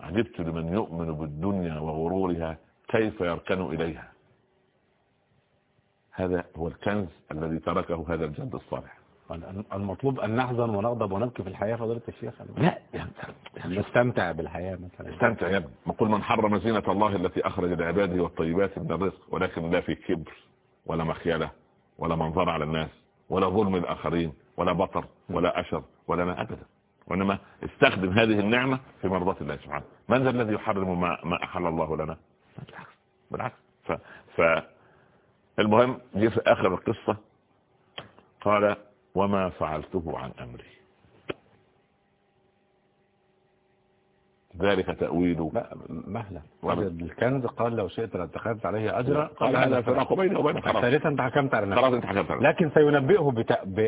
عجبت لمن يؤمن بالدنيا وغرورها كيف يركن إليها. هذا هو الكنز الذي تركه هذا الجد الصالح. المطلوب أن نحزن ونغضب ونبكي في الحياة فضيلة الشيخ. لا يعني نستمتع بالحياة مثلا. استمتع يا ابني. وقل من حرم زينة الله التي أخرج لعباده والطيبات من الرزق ولكن لا في كبر ولا مخيلة ولا منظر على الناس ولا ظلم الآخرين ولا بطر ولا أشر ولا ما أبدا. وإنما استخدم هذه النعمة في مرضاة الله سبحانه. من ذا الذي يحرم ما, ما أحل الله لنا؟ بالعكس بالعكس. ف... ف... المهم جه في آخر القصة قال وما فعلته عن أمري. ذلك تأويل لا مهلا. الكنز قال لو شئت لاتخذت عليه أجرا قال هذا فراق بيني وبينك خلاص. ثالثا أنت حكمت على خلاص نفسك أنت حكمت على لكن سينبئه بت... ب...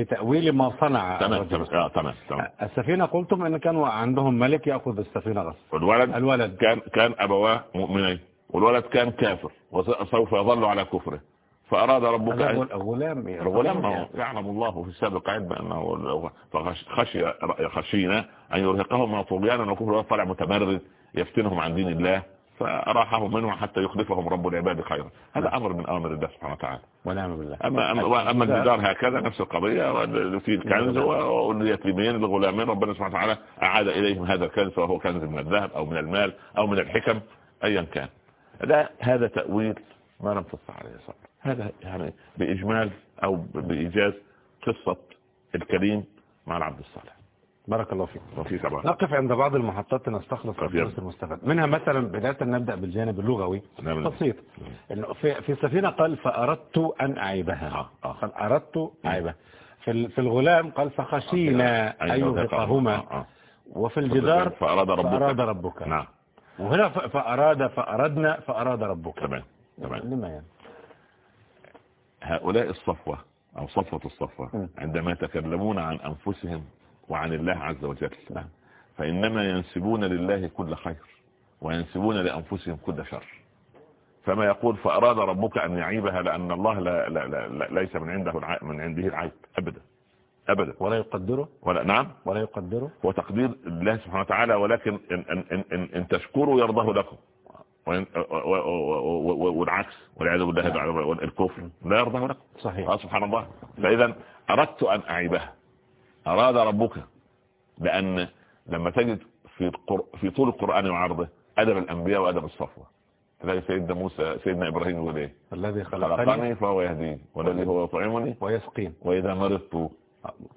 بتأويل ما صنع تمام. تمام. آه، تمام تمام. السفينة قلتم إن كان عندهم ملك يأخذ السفينة غصب. والولد الولد. كان كان أبواه مؤمنين. والولد كان كافر وسوف يظل على كفره. فأراد ربك غلام هو يعلم الله في السابق علم أنه لو- فخش- خشي خشينا أن يرهقهم طغيانا وكفر طالع متمرد يفتنهم عن دين الله فأراحهم منه حتى يخلفهم رب العباد خيرا. هذا أمر من أمر الله سبحانه وتعالى. ونعم بالله. أما أما, أما الجدار هكذا نفس القضية في الكنز واليتيمين الغلامين ربنا سبحانه وتعالى أعاد إليهم هذا الكنز فهو كنز من الذهب أو من المال أو من الحكم أيا كان. ده هذا تأويل ما لم تستطع عليه صبر. هذا يعني بإجمال أو بإيجاز قصة الكريم مع العبد الصالح. بارك الله فيك. وفي سبعة. نقف عند بعض المحطات نستخلص طب الدروس يلا. المستفاد منها مثلا بداية نبدأ بالجانب اللغوي. نعم. بسيط. إنه في في السفينة قال فأردت أن أعيبها. آه، آه. قال أردت أعيبها. في في الغلام قال فخشينا أن يرهقهما آه،. وفي الجدار فأراد ربك. فأراد ربك. نعم. وهنا فأراد فأردنا فأراد ربك. تمام. تمام لما يعني. هؤلاء الصفوة أو صفوة الصفوة. عندما يتكلمون عن أنفسهم وعن الله عز وجل نعم. فإنما ينسبون لله كل خير وينسبون لأنفسهم كل شر. فما يقول فأراد ربك أن يعيبها لأن الله لا لا لا لا ليس من عنده الع... من عنده العيب. أبدا. أبدا. ولا يقدره؟ ولا نعم. ولا يقدره؟ هو تقدير الله سبحانه وتعالى ولكن إن, إن, إن, إن, إن تشكروا يرضه لكم. والعكس والعياذ بالله تعالى الكفر لا يرضه لكم صحيح. سبحان الله. فإذا أردت أن أعيبها. أراد ربك لأن لما تجد في. في طول القرآن وعرضه أدب الأنبياء وأدب الصفوة. تلاقي سيدنا موسى سيدنا إبراهيم يقول إيه الذي خلقني. فهو يهديني والذي هو يطعمني. ويسقين. وإذا مرضت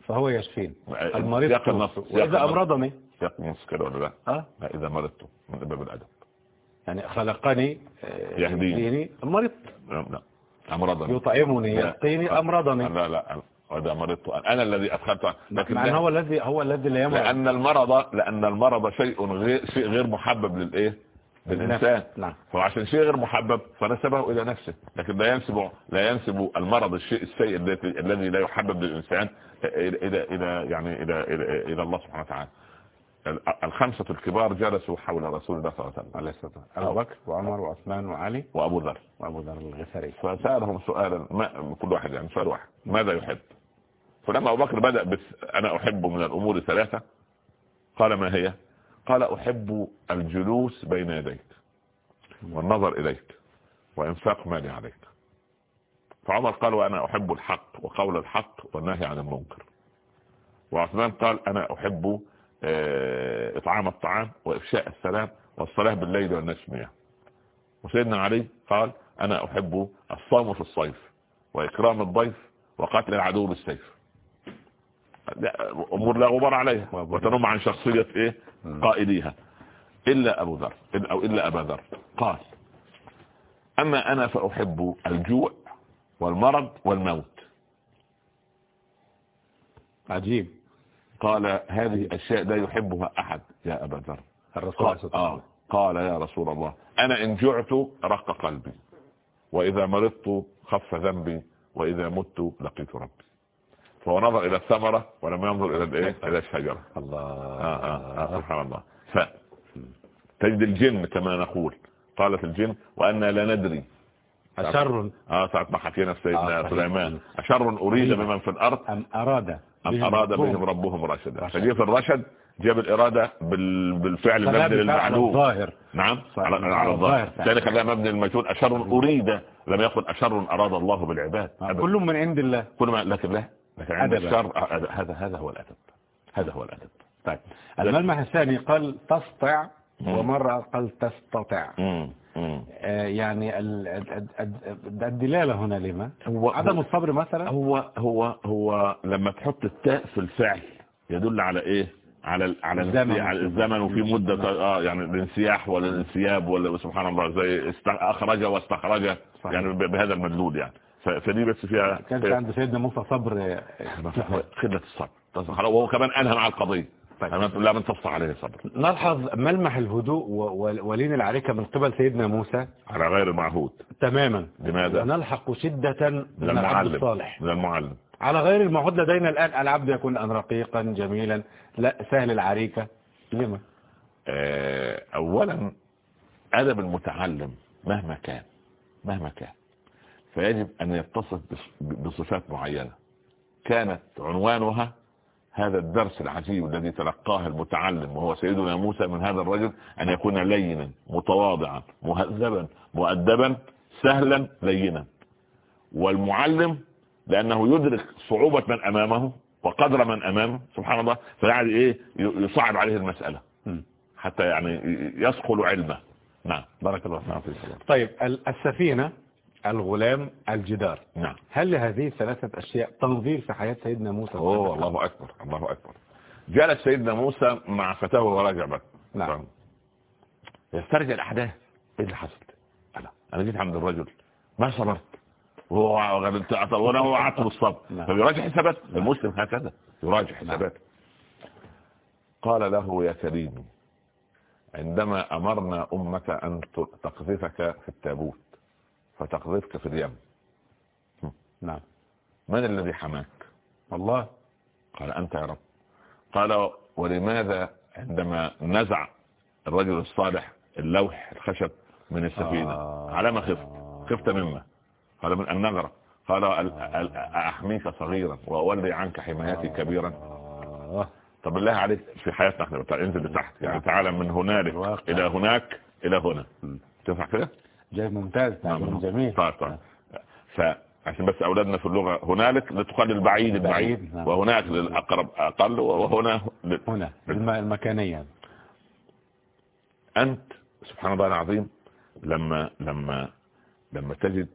فهو يشفين. المريض. سياق النص. أمرضني. سياق النص كده ولا لا؟ إذا مرضت من باب الأدب. يعني خلقني آه، يهديني. مرضت لا لا. أمرضني. يطعمني. يسقيني أمرضني. لا لا وإذا مرضت أنا الذي أدخلت لكن هو الذي هو الذي لا يمرض. لأن المرض لأن المرض شيء غير شيء غير محبب للإيه؟ للإنسان. نعم. فعشان شيء غير محبب فنسبه إلى نفسه. لكن لا ينسب لا ينسب المرض الشيء السيء الذي لا يحبب للإنسان إلى إلى إلى يعني إلى إلى, إلى الله سبحانه وتعالى. ال- الخمسة الكبار جلسوا حول رسول الله صلى الله عليه وسلم. أبو بكر وعمر وعثمان وعلي وأبو ذر. وأبو ذر الغفاري. فسألهم سؤالا ما كل واحد يعني سؤال واحد. ماذا يحب؟ فلما أبو بكر بدأ بس أنا أحب من الأمور ثلاثة قال ما هي؟ قال أحب الجلوس بين يديك والنظر إليك وإنفاق مالي عليك. فعمر قال وأنا أحب الحق وقول الحق والنهي عن المنكر. وعثمان قال أنا أحب آه، إطعام الطعام وإفشاء السلام والصلاة بالليل والناس نيام وسيدنا علي قال أنا أحب الصوم في الصيف وإكرام الضيف وقتل العدو بالسيف. لا، أمور لا غبار عليها وتنم عن شخصية إيه؟ قائديها. إلا أبو ذر أو إلا أبا ذر. قال أما أنا فأحب الجوع والمرض والموت. عجيب. قال هذه أشياء لا يحبها أحد. يا أبا ذر. الرسول قال, آه. قال يا رسول الله أنا إن جعت رق قلبي وإذا مرضت خف ذنبي وإذا مت لقيت ربي. فهو نظر إلى الثمرة ولم ينظر إلى الإيه؟ إلى الشجرة. الله. آه آه آه سبحان الله. ف تجد الجن كما نقول. قالت الجن وأنا لا ندري أشر آه ساعة ما حكينا آه، سيدنا صحيح. سليمان أشر أريد أريد. بمن في الأرض أم أراد أم أراد بهم ربهم رشدا رشدا. فجي في الرشد جاب الإرادة بال... بالفعل المبني للمعلوم الظاهر نعم. على, الظاهر. ثاني خلاها مبني للمجهول أشر أريد لم يقل أشر أراد الله بالعباد آه،. كل من عند الله كل ما لكن لا لكن عند. الشر آه، هذا هذا هو الأدب هذا هو الأدب طيب الملمح الثاني قال تسطع مم. ومرة قال تستطع مم. آه، يعني ال- ال- ال- الدلالة هنا لما؟ هو عدم الصبر مثلا؟ هو هو هو لما تحط التاء في الفعل يدل على إيه؟ على على الزمن. على الزمن وفي مدة آه يعني الانسياح ولا الانسياب ولا سبحان الله زي أخرج واستخرج. يعني بهذا المدلول يعني. فدي بس فيها كانت عند سيدنا موسى صبر. خدة الصبر. تصبح. وهو كمان أنهى مع القضية. طيب. لا من تصفى عليه صبر. نلحظ ملمح الهدوء ولين العريكة من قبل سيدنا موسى. على غير المعهود تماما. لماذا؟ ونلحق شدة من العبد المعلم. الصالح. من المعلم. على غير المعهود لدينا الآن العبد يكون أن رقيقا جميلا لا سهل العريكة. لما آه، اولا أدب المتعلم مهما كان مهما كان فيجب أن يتصف بص- بصفات معينة. كانت عنوانها هذا الدرس العجيب الذي تلقاه المتعلم وهو سيدنا موسى من هذا الرجل أن يكون لينا متواضعا مهذبا مؤدبا سهلا لينا والمعلم لأنه يدرك صعوبة من أمامه وقدر من أمامه سبحان الله فيعني إيه يصعب عليه المسألة. حتى يعني يثقل علمه نعم بارك الله فيك. طيب ال- السفينة الغلام الجدار. نعم. هل لهذه الثلاثة أشياء تنظير في حياة سيدنا موسى أوه الله أكبر الله أكبر. جلس سيدنا موسى مع فتاة وراجع بك نعم. يسترجع الأحداث. إيه اللي حصل؟ أنا أنا جيت عند الرجل. ما صبرت؟ وأنا هو عطل الصبر. نعم. فبيراجع حسابات المسلم هكذا. يراجع حسابات قال له يا كريمي عندما أمرنا أمك أن ت- تقذفك في التابوت فتقذفك في اليم. نعم. من الذي حماك؟ والله قال أنت يا رب. قال ولماذا عندما نزع الرجل الصالح اللوح الخشب من السفينة؟ آه. على ما خفت. خفت مما؟ قال من أن نغرق. قال أل- أل- أحميك صغيرا وأولي عنك حمايتي كبيرا. آه. طب بالله عليك في حياتنا إحنا انزل لتحت. يعني نعم. تعالى من هنالك. إلى هناك إلى هنا. تنفع كده؟ جاي ممتاز تعليم جميل. طيب طيب. فعشان بس أولادنا في اللغة هنالك لتقال البعيد البعيد. بعيد، نعم. وهناك للأقرب أقل وهنا لل- هنا الم- المكانية. أنت سبحان الله العظيم لما لما لما تجد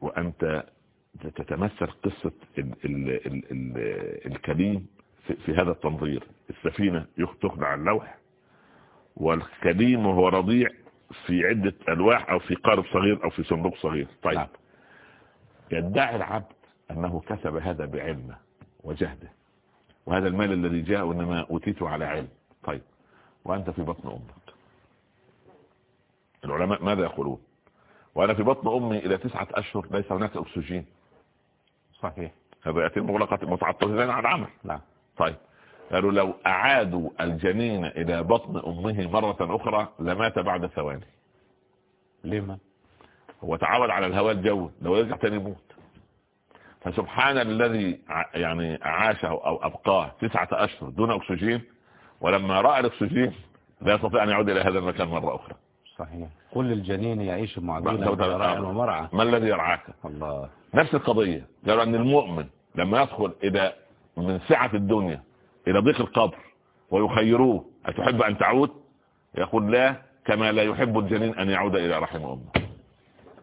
وأنت تتمثل قصة ال ال ال ال الكليم في, في هذا التنظير السفينة يخ- تخلع اللوح والكليم وهو رضيع في عدة ألواح أو في قارب صغير أو في صندوق صغير. طيب. نعم. يدعي العبد أنه كسب هذا بعلمه وجهده. وهذا المال الذي جاء إنما أوتيته على علم. طيب. وأنت في بطن أمك. العلماء ماذا يقولون؟ وأنا في بطن أمي إلى تسعة أشهر ليس هناك أكسجين. صحيح. هذا يأتي مغلقة متعطلين على العمل. نعم. طيب. قالوا لو أعادوا الجنين إلى بطن أمه مرة أخرى لمات بعد ثواني. لما؟ هو تعود على الهواء الجوي لو يرجع تاني يموت. فسبحان الذي يعني عاشه أو أبقاه تسعة أشهر دون أكسجين ولما رأى الأكسجين لا يستطيع أن يعود إلى هذا المكان مرة أخرى. صحيح. كل الجنين يعيش بعد- براء ومرعى ما الذي يرعاك؟ الله. نفس القضية. قالوا أن المؤمن لما يدخل إلى من سعة الدنيا إلى ضيق القبر ويخيروه. أتحب أن تعود؟ يقول لا كما لا يحب الجنين أن يعود إلى رحم أمه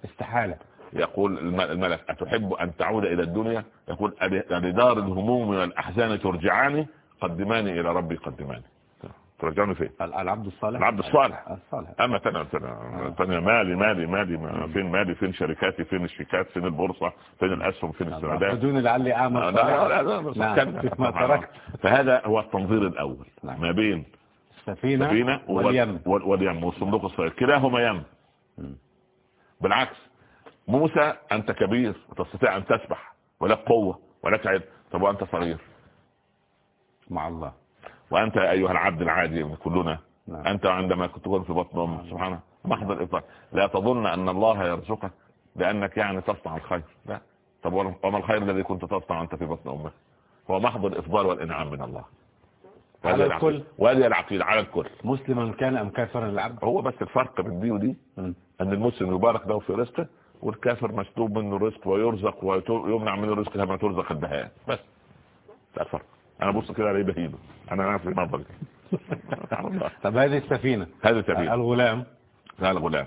استحالة. يقول الم- الملك أتحب أن تعود إلى الدنيا؟ يقول لدار الهموم والأحزان ترجعاني؟ قدماني إلى ربي قدماني. ترجعني فين؟ ال- العبد الصالح؟ العبد الصالح. الصالح. أما تنا تنا تنا مالي مالي مالي ما فين مالي؟ فين شركاتي؟ فين الشيكات؟ فين البورصة؟ فين الأسهم؟ فين السندات؟ بدون لعلي أعمل لا لا لا بس نعم. فهذا هو التنظير الأول. نعم. ما بين السفينة سفينة واليم. وال- واليم والصندوق الصغير. كلاهما يم. بالعكس موسى أنت كبير وتستطيع أن تسبح ولك قوة ولك علم. طب وأنت صغير؟ مع الله. وأنت أيها العبد العادي كلنا نعم. أنت عندما كنت تكون في بطن أمك سبحانه محض الافطار لا تظن أن الله يرزقك بأنك يعني تصنع الخير. لا. طب وما الخير الذي كنت تصنع أنت في بطن أمك؟ هو محض الإفضال والإنعام من الله. على الكل. وهذه العقيدة على الكل. مسلما كان أم كافرا العبد هو بس الفرق بين دي ودي م. أن المسلم يبارك له في رزقه والكافر مسلوب منه الرزق ويرزق ويمنع منه الرزق كما ترزق البهائم بس. ده الفرق أنا بص كده عليه بهيبه أنا نعرف نظري طب هذه السفينة. هذه السفينة. الغلام. لا الغلام.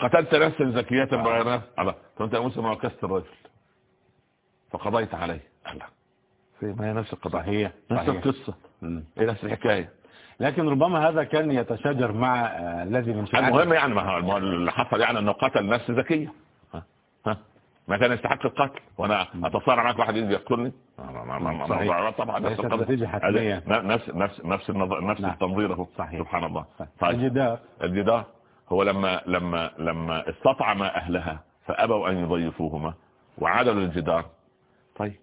قتلت نفسا زكية بغير نفس. الله فانت يا مسلم وكست الرجل. فقضيت عليه. الله. في ما هي نفس القضاء صحيح. نفس. القصة. مم. إيه نفس الحكاية؟ لكن ربما هذا كان يتشاجر مع آه، الذي من المهم يعني ما اللي حصل يعني إنه قتل نفس ذكية ها ها. ما كان يستحق القتل. وأنا أتصارع معك واحد يجي يقتلني. طبعا نفس نفس نفس نفس نعم. التنظير اهو. سبحان الله. طيب. الجدار. الجدار هو لما لما لما استطعم أهلها فأبوا أن يضيفوهما وعادوا للجدار طيب.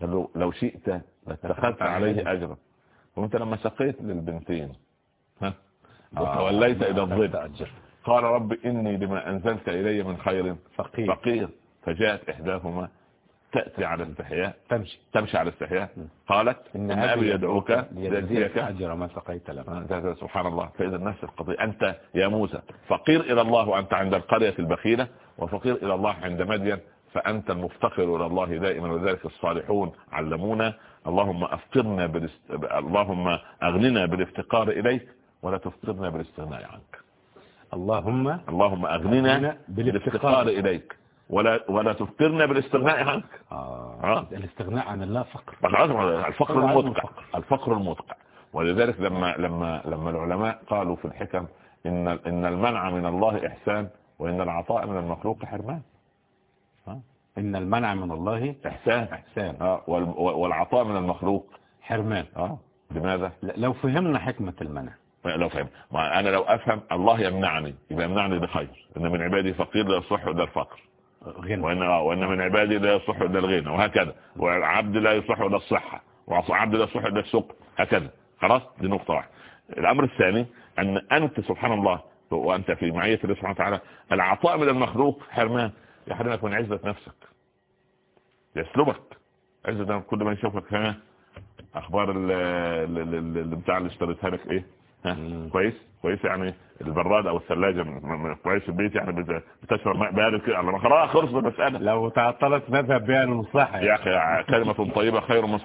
لو لو شئت لاتخذت عليه اجرا. وأنت لما سقيت للبنتين. ها؟ وتوليت إلى الظل. قال رب إني لما أنزلت إلي من خير فقير. فقير. فجاءت إحداهما تأتي على استحياء تمشي. تمشي على استحياء قالت إن أبي يدعوك ليجزيك أجر ما سقيت له. هذا سبحان الله. فإذا نفس القضية أنت يا موسى فقير إلى الله وأنت عند القرية البخيلة وفقير إلى الله عند مدين فأنت المفتقر إلى الله دائما وذلك الصالحون علمونا. اللهم أفقرنا بالاست... اللهم أغننا بالافتقار إليك ولا تفقرنا بالاستغناء عنك. اللهم اللهم أغننا بالافتقار إليك. ولا ولا تفقرنا بالاستغناء عنك. آه. آه. الاستغناء عن الله فقر. الفقر المدقع الفقر المدقع ولذلك لما لما لما العلماء قالوا في الحكم إن إن المنع من الله إحسان وإن العطاء من المخلوق حرمان. إن المنع من الله إحسان. إحسان. آه. وال- والعطاء من المخلوق حرمان. آه. لماذا؟ لو فهمنا حكمة المنع. لو فهم أنا لو أفهم الله يمنعني. يبقى يمنعني بخير. إن من عبادي فقير لا يصح إلا الفقر. غنى. وان وإن من عبادي لا يصح إلا الغنى وهكذا. وعبد لا يصح إلا الصحة وعبد لا يصح إلا السوق هكذا. خلاص؟ دي نقطة واحدة. الأمر الثاني أن أنت سبحان الله وأنت في معية الله سبحانه وتعالى العطاء من المخلوق حرمان. يحرمك من عزة نفسك. يسلبك. عزة كل ما يشوفك ها؟ أخبار ال- ال- ال- ال- بتاع اللي اشتريتها لك إيه. كويس؟ كويس يعني البراد أو الثلاجة كويس البيت يعني بت- بتشرب ماء بارد كده. على ما خلاص خلص المساله لو تعطلت نذهب بها للمصلحة يا أخي كلمة طيبة خير من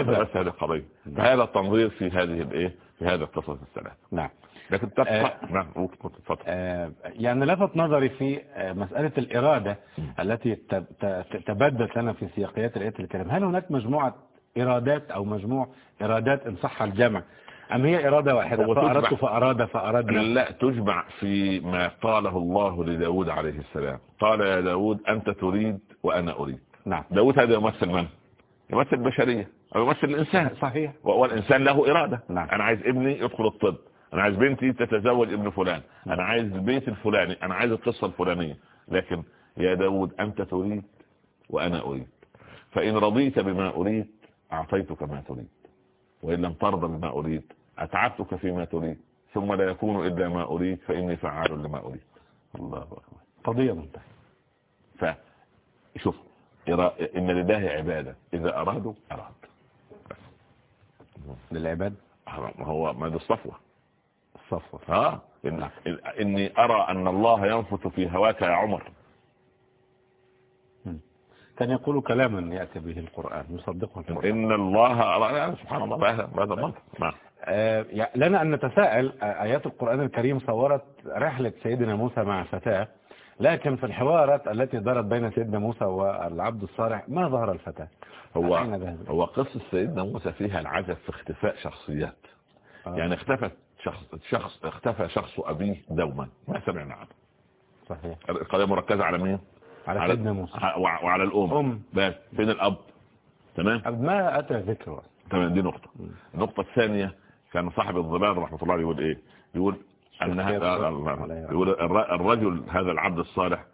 أذى. بس هذه القضية. فهذا التنظير في هذه الايه في هذا القصص الثلاث نعم. لكن تبقى نعم آه، يعني لفت نظري في آه، مسألة الإرادة التي تبدت لنا في سياقيات الآية الكريمة. هل هناك مجموعة إرادات أو مجموع إرادات إن صح الجمع؟ أم هي إرادة واحدة. فأردت فأراد فأردنا. لا تجمع في ما قاله الله لداود عليه السلام. قال يا داود أنت تريد وأنا أريد. نعم. داود هذا يمثل من؟ يمثل البشرية أو يمثل الإنسان. صحيح. والإنسان له إرادة. نعم. أنا عايز ابني يدخل الطب. أنا عايز بنتي تتزوج ابن فلان. أنا عايز البيت الفلاني. أنا عايز القصة الفلانية. لكن يا داود أنت تريد وأنا أريد. فإن رضيت بما أريد أعطيتك ما تريد. وإن لم ترضى بما أريد أتعبتك فيما تريد ثم لا يكون إلا ما أريد فإني فعال لما أريد. الله أكبر. قضية منتهية. فشوف إن لله عبادة. إذا أرادوا أراد. للعباد؟ هو ما دي الصفوة. الصفوة. ها إن إني أرى أن الله ينفث في هواك يا عمر. كان يقول كلاما يأتي به القرآن يصدقه القرآن. إن الله أرى سبحان الله. هذا هذا آه، لنا أن نتساءل آيات القرآن الكريم صورت رحلة سيدنا موسى مع فتاة لكن في الحوارات التي دارت بين سيدنا موسى والعبد الصالح ما ظهر الفتاة. هو؟ هو قصة سيدنا موسى فيها العجب في اختفاء شخصيات. آه، يعني اختفت شخص شخص اختفى شخص أبيه دوما. ما سمعنا عنه. صحيح. القضية مركزة على مين؟ على سيدنا موسى. وع- وعلى الأم. أم. بس فين الأب؟ تمام؟ ما أتى ذكره. تمام دي نقطة. النقطة الثانية كان صاحب الظلال رحمة الله يقول إيه؟ يقول ان كيف هذا الله يقول الر- الرجل هذا العبد الصالح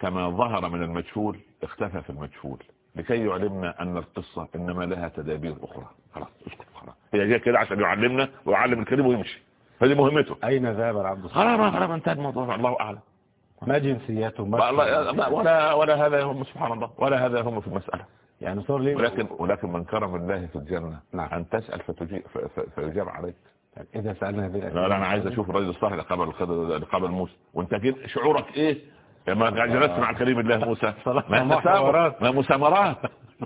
كما ظهر من المجهول اختفى في المجهول. لكي يعلمنا أن القصة إنما لها تدابير أخرى. خلاص اسكت خلاص. هي جاية كده عشان يعلمنا ويعلم الكريم ويمشي. هذه مهمته. أين ذهب العبد الصالح؟ خلاص خلاص انتهى الموضوع. الله أعلم. ما جنسيته ما لا- لا- لا- ولا ولا هذا يهم سبحان الله ولا هذا يهم في المسألة. يعني صار لي ولكن ولكن من كرم الله في الجنة. نعم. أن تسأل فتجيب ف- ف- فيجاب عليك. إذا سألنا هذه لا لا أنا عايز أشوف الرجل الصالح اللي قبل قبل موسى. وأنت كده شعورك إيه؟ لما جلست مع كريم الله موسى. ما حوارات. ما مسامرات.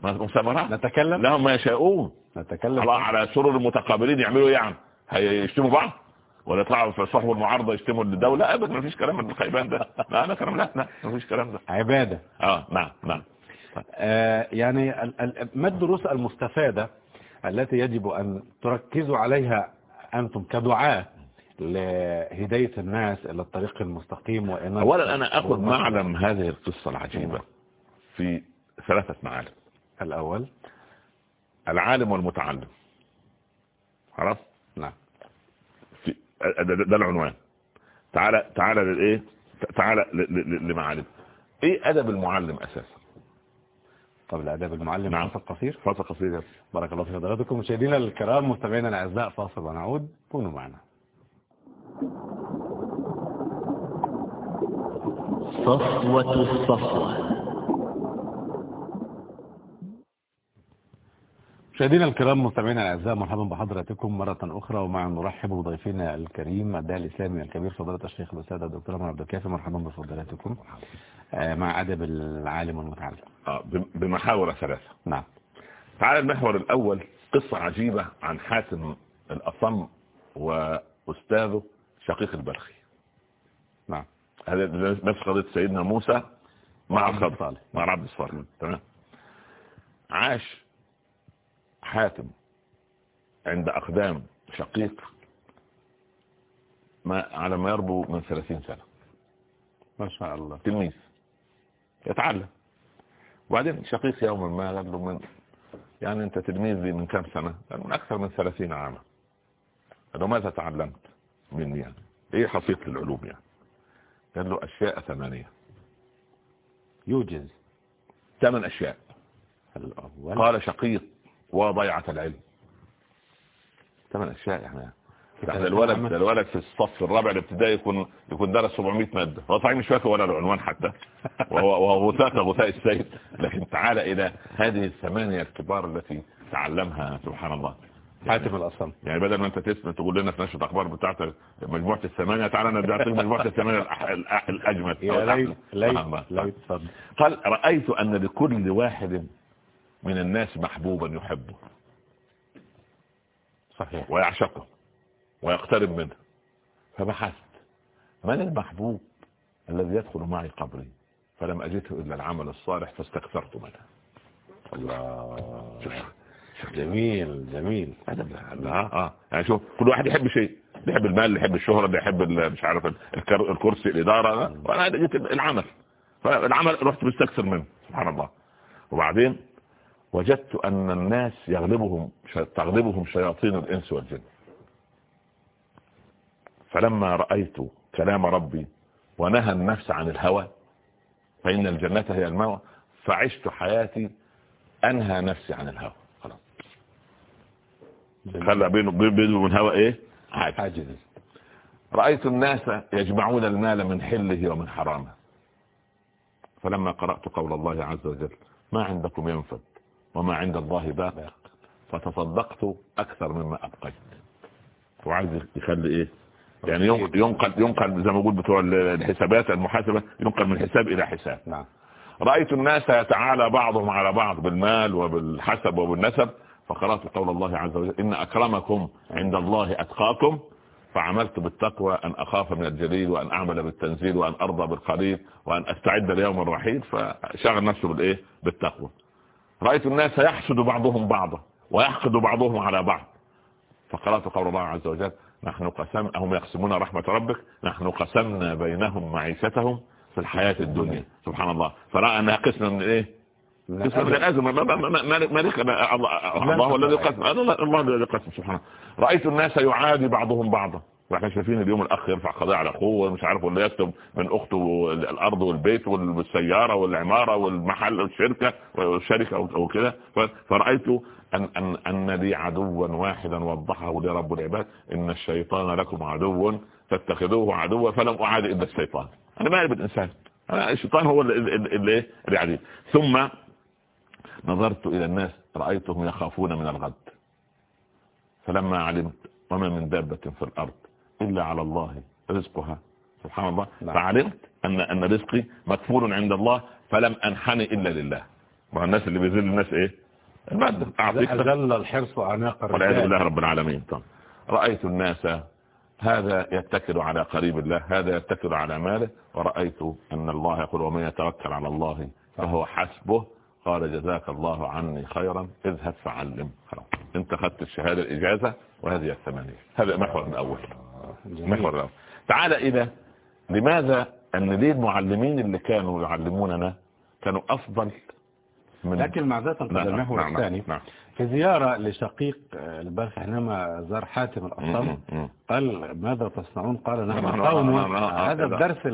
ما مسامرات. نتكلم؟ لهم ما يشاءون. نتكلم. على على سرر المتقابلين يعملوا إيه يعني؟ هيشتموا بعض؟ ولا يطلعوا في صحب المعارضه يشتموا الدولة؟ ابدا ما فيش كلام. من الخيبان ده. لا لا كلام لا لا ما فيش كلام ده. عبادة. آه نعم نعم. يعني ال- ال- ما الدروس المستفادة التي يجب أن تركزوا عليها أنتم كدعاة لهداية الناس إلى الطريق المستقيم وإن اولا أنا أخذ معلم هذه القصة العجيبة في ثلاثة معالم. الأول؟ العالم والمتعلم. خلاص نعم. في ده, ده, العنوان. تعالى تعالى للإيه؟ تعالى لمعالم. إيه أدب المعلم أساسا؟ قبل أداب المعلم نعم. فاصل قصير. فاصل قصير بارك الله في حضراتكم. مشاهدينا الكرام مستمعينا الأعزاء فاصل ونعود. كونوا معنا. صفوة الصفوة. مشاهدينا الكرام مستمعينا الأعزاء مرحبا بحضراتكم مرة أخرى ومع نرحب بضيفنا الكريم الداعي الإسلامي الكبير فضيلة الشيخ الأستاذ الدكتور عمر عبد الكافي. مرحبا بفضيلتكم. آه، مع أدب العالم والمتعلم. آه بم- بمحاور ثلاثة. نعم. تعالى المحور الأول قصة عجيبة عن حاتم الأصم وأستاذه شقيق البلخي. نعم. هذا نفس قضية سيدنا موسى مع الخضر الصالح. مع عبد الصالح. تمام. عاش حاتم عند أقدام شقيق ما على ما يربو من ثلاثين سنة. ما شاء الله. تلميذ. يتعلم. وبعدين شقيق يوما ما قال له من يعني أنت تلميذ لي من كم سنة؟ قال من أكثر من ثلاثين عاما. قال له ماذا تعلمت مني يعني؟ إيه حصيلة العلوم يعني؟ قال له أشياء ثمانية. يوجز. ثمان أشياء. الأول. قال شقيق. وضيعة العلم. ثمان أشياء يعني ده الولد ده الولد في الصف الرابع الابتدائي يكون يكون درس 700 مادة. هو صحيح مش فاكر ولا العنوان حتى. وهو وهو غثاء غثاء السيد. لكن تعال إلى هذه الثمانية الكبار التي تعلمها سبحان الله. حاتم الأصم. يعني بدل ما أنت تسمع تقول لنا في نشرة الاخبار بتاعتك مجموعة الثمانية تعالى أنا بدي اعطيك مجموعة الثمانية الأح- الأح- الاجمل يا ليت. ليت ليت قال رأيت أن لكل واحد من الناس محبوبا يحبه. صحيح. ويعشقه. ويقترب منه. فبحثت من المحبوب الذي يدخل معي قبري؟ فلم أجده إلا العمل الصالح فاستكثرت منه. الله. جميل جميل. لا آه يعني شوف كل واحد يحب شيء. يحب المال يحب الشهرة يحب مش عارف الكر- الكرسي الإدارة. وأنا جيت العمل. فالعمل رحت مستكثر منه. سبحان الله. وبعدين وجدت أن الناس يغلبهم تغلبهم شياطين الإنس والجن. فلما رأيت كلام ربي ونهى النفس عن الهوى فإن الجنة هي المأوى فعشت حياتي أنهى نفسي عن الهوى. خلاص. خلى بينه بينه وبين الهوى إيه؟ حاجز رأيت الناس يجمعون المال من حله ومن حرامه. فلما قرأت قول الله عز وجل ما عندكم ينفد؟ وما عند الله باق. فتصدقت أكثر مما أبقيت. وعايز يخلي إيه؟ يعني ينقل ينقل, زي ما بقول بتوع الحسابات المحاسبة ينقل من حساب إلى حساب. نعم. رأيت الناس يتعالى بعضهم على بعض بالمال وبالحسب وبالنسب. فقرأت قول الله عز وجل إن أكرمكم عند الله أتقاكم. فعملت بالتقوى أن أخاف من الجليل وأن أعمل بالتنزيل وأن أرضى بالقليل وأن أستعد ليوم الرحيل فشغل نفسه بالإيه؟ بالتقوى. رأيت الناس يحسد بعضهم بعضا ويحقد بعضهم على بعض. فقرأت قول الله عز وجل نحن قسم هم يقسمون رحمة ربك؟ نحن قسمنا بينهم معيشتهم في الحياة الدنيا. سبحان الله. فرأى أنها قسم من إيه؟ قسم من الأزمة. ما- ما- ما- ما- مالك الله الذي قسم. الله الله الذي قسم. سبحانه رأيت الناس يعادي بعضهم بعضا. وإحنا شايفين اليوم الأخ يرفع قضايا على أخوه مش عارف ولا يكتب من أخته الأرض والبيت والسيارة والعمارة والمحل والشركة والشركة وكده ف- فرأيت ان ان أن لي عدوا واحدا وضحه لي رب العباد إن الشيطان لكم عدو فاتخذوه عدوا فلم أعاد إلا الشيطان. أنا مالي بالانسان أنا الشيطان هو اللي اللي عليه ثم نظرت إلى الناس رأيتهم يخافون من الغد. فلما علمت وما من دابة في الأرض. إلا على الله رزقها. سبحان الله. نعم. فعلمت أن أن رزقي مكفول عند الله فلم أنحني إلا لله. ما الناس اللي بيذل الناس إيه؟ المادة أعطيك. أذل الحرص أعناق والعياذ بالله رب العالمين. طبعا. رأيت الناس هذا يتكل على قريب الله هذا يتكل على ماله ورأيت أن الله يقول ومن يتوكل على الله فهو حسبه قال جزاك الله عني خيرا اذهب فعلم خلاص. انت خدت الشهادة الإجازة وهذه الثمانية. هذا محور الأول. محور الأول تعال إلى لماذا أن ليه المعلمين اللي كانوا يعلموننا كانوا أفضل من لكن مع ذات نعم، المحور نعم، الثاني؟ نعم. في زيارة لشقيق آه، البارح حينما زار حاتم الأصم. قال ماذا تصنعون؟ قال نحن قوم. نعم، هذا. الدرس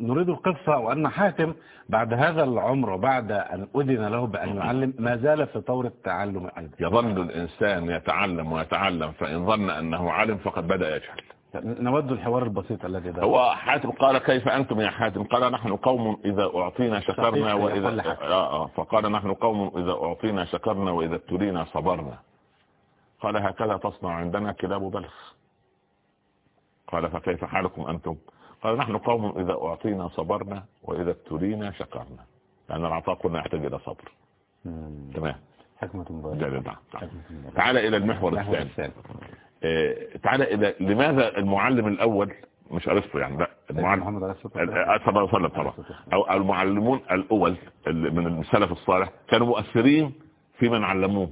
نريد القصة وأن حاتم بعد هذا العمر وبعد أن أذن له بأن يعلم ما زال في طور التعلم أيضا. يظل الإنسان يتعلم ويتعلم فإن ظن أنه علم فقد بدأ يجهل. نود الحوار البسيط الذي ده هو حاتم قال كيف أنتم يا حاتم؟ قال نحن قوم إذا أعطينا شكرنا وإذا. آه فقال نحن قوم إذا أعطينا شكرنا وإذا ابتلينا صبرنا. قال هكذا تصنع عندنا كلاب بلخ. قال فكيف حالكم أنتم؟ قال نحن قوم إذا أعطينا صبرنا وإذا ابتلينا شكرنا. لأن العطاء كنا يحتاج إلى صبر. تمام. حكمة ده- ده. حكمة بالغة. تعال إلى المحور الثاني. آه، تعال إلى لماذا المعلم الأول مش أرسطو يعني لا المعلم محمد عليه والسلام. آه، صلى الله عليه وسلم طبعا. أو المعلمون الأول اللي من السلف الصالح كانوا مؤثرين في من علموه.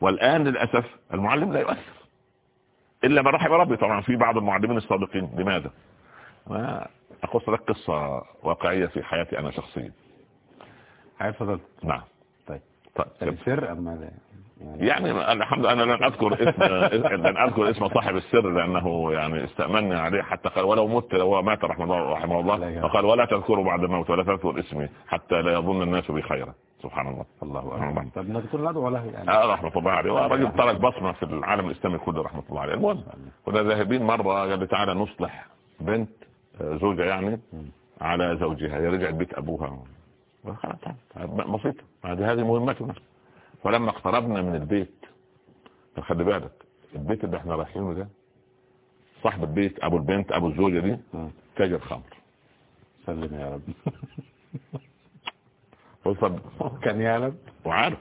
والآن للأسف المعلم لا يؤثر. إلا من رحم ربي طبعا في بعض المعلمين الصادقين لماذا؟ أنا أقص لك قصة واقعية في حياتي أنا شخصيا. عارف فضل نعم. طيب. طيب السر أم ماذا؟ يعني الحمد لله أنا لن أذكر اسم لن أذكر اسم صاحب السر لأنه يعني استامني عليه حتى قال ولو مت لو مات رحمه الله رحمه الله فقال ولا تذكروا بعد الموت ولا تذكر اسمي حتى لا يظن الناس بي خيرا سبحان الله. الله نعم. أكبر طب نذكر ندعو له يعني. آه رحمة الله عليه. ورجل ترك بصمه في العالم الإسلامي كله رحمة الله عليه. المهم كنا ذاهبين مرة قال لي تعالى نصلح بنت آه، زوجة يعني على زوجها. هي رجعت بيت أبوها. بسيطه هذه مهمتنا. فلما اقتربنا من البيت خلي بالك البيت اللي إحنا رايحينه ده صاحب البيت أبو البنت أبو الزوجة دي. تاجر خمر. سلم يا رب. وصل كان يعلم وعارف.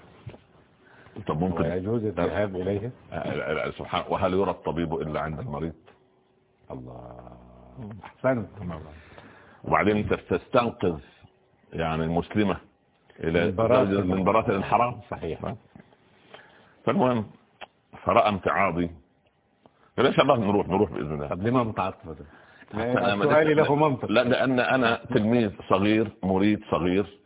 طب ممكن ويجوز الذهاب إليه آه، سبحان وهل يرى الطبيب إلا عند المريض؟ الله. أحسنت. وبعدين أنت تستنقذ يعني المسلمة. إلى من براثن الحرام. صحيح. فالمهم فرأى امتعاضي قال إن شاء الله نروح نروح بإذن الله. طب؟ أنا ما- سؤالي له منطق. لا لأن أنا تلميذ صغير مريد صغير.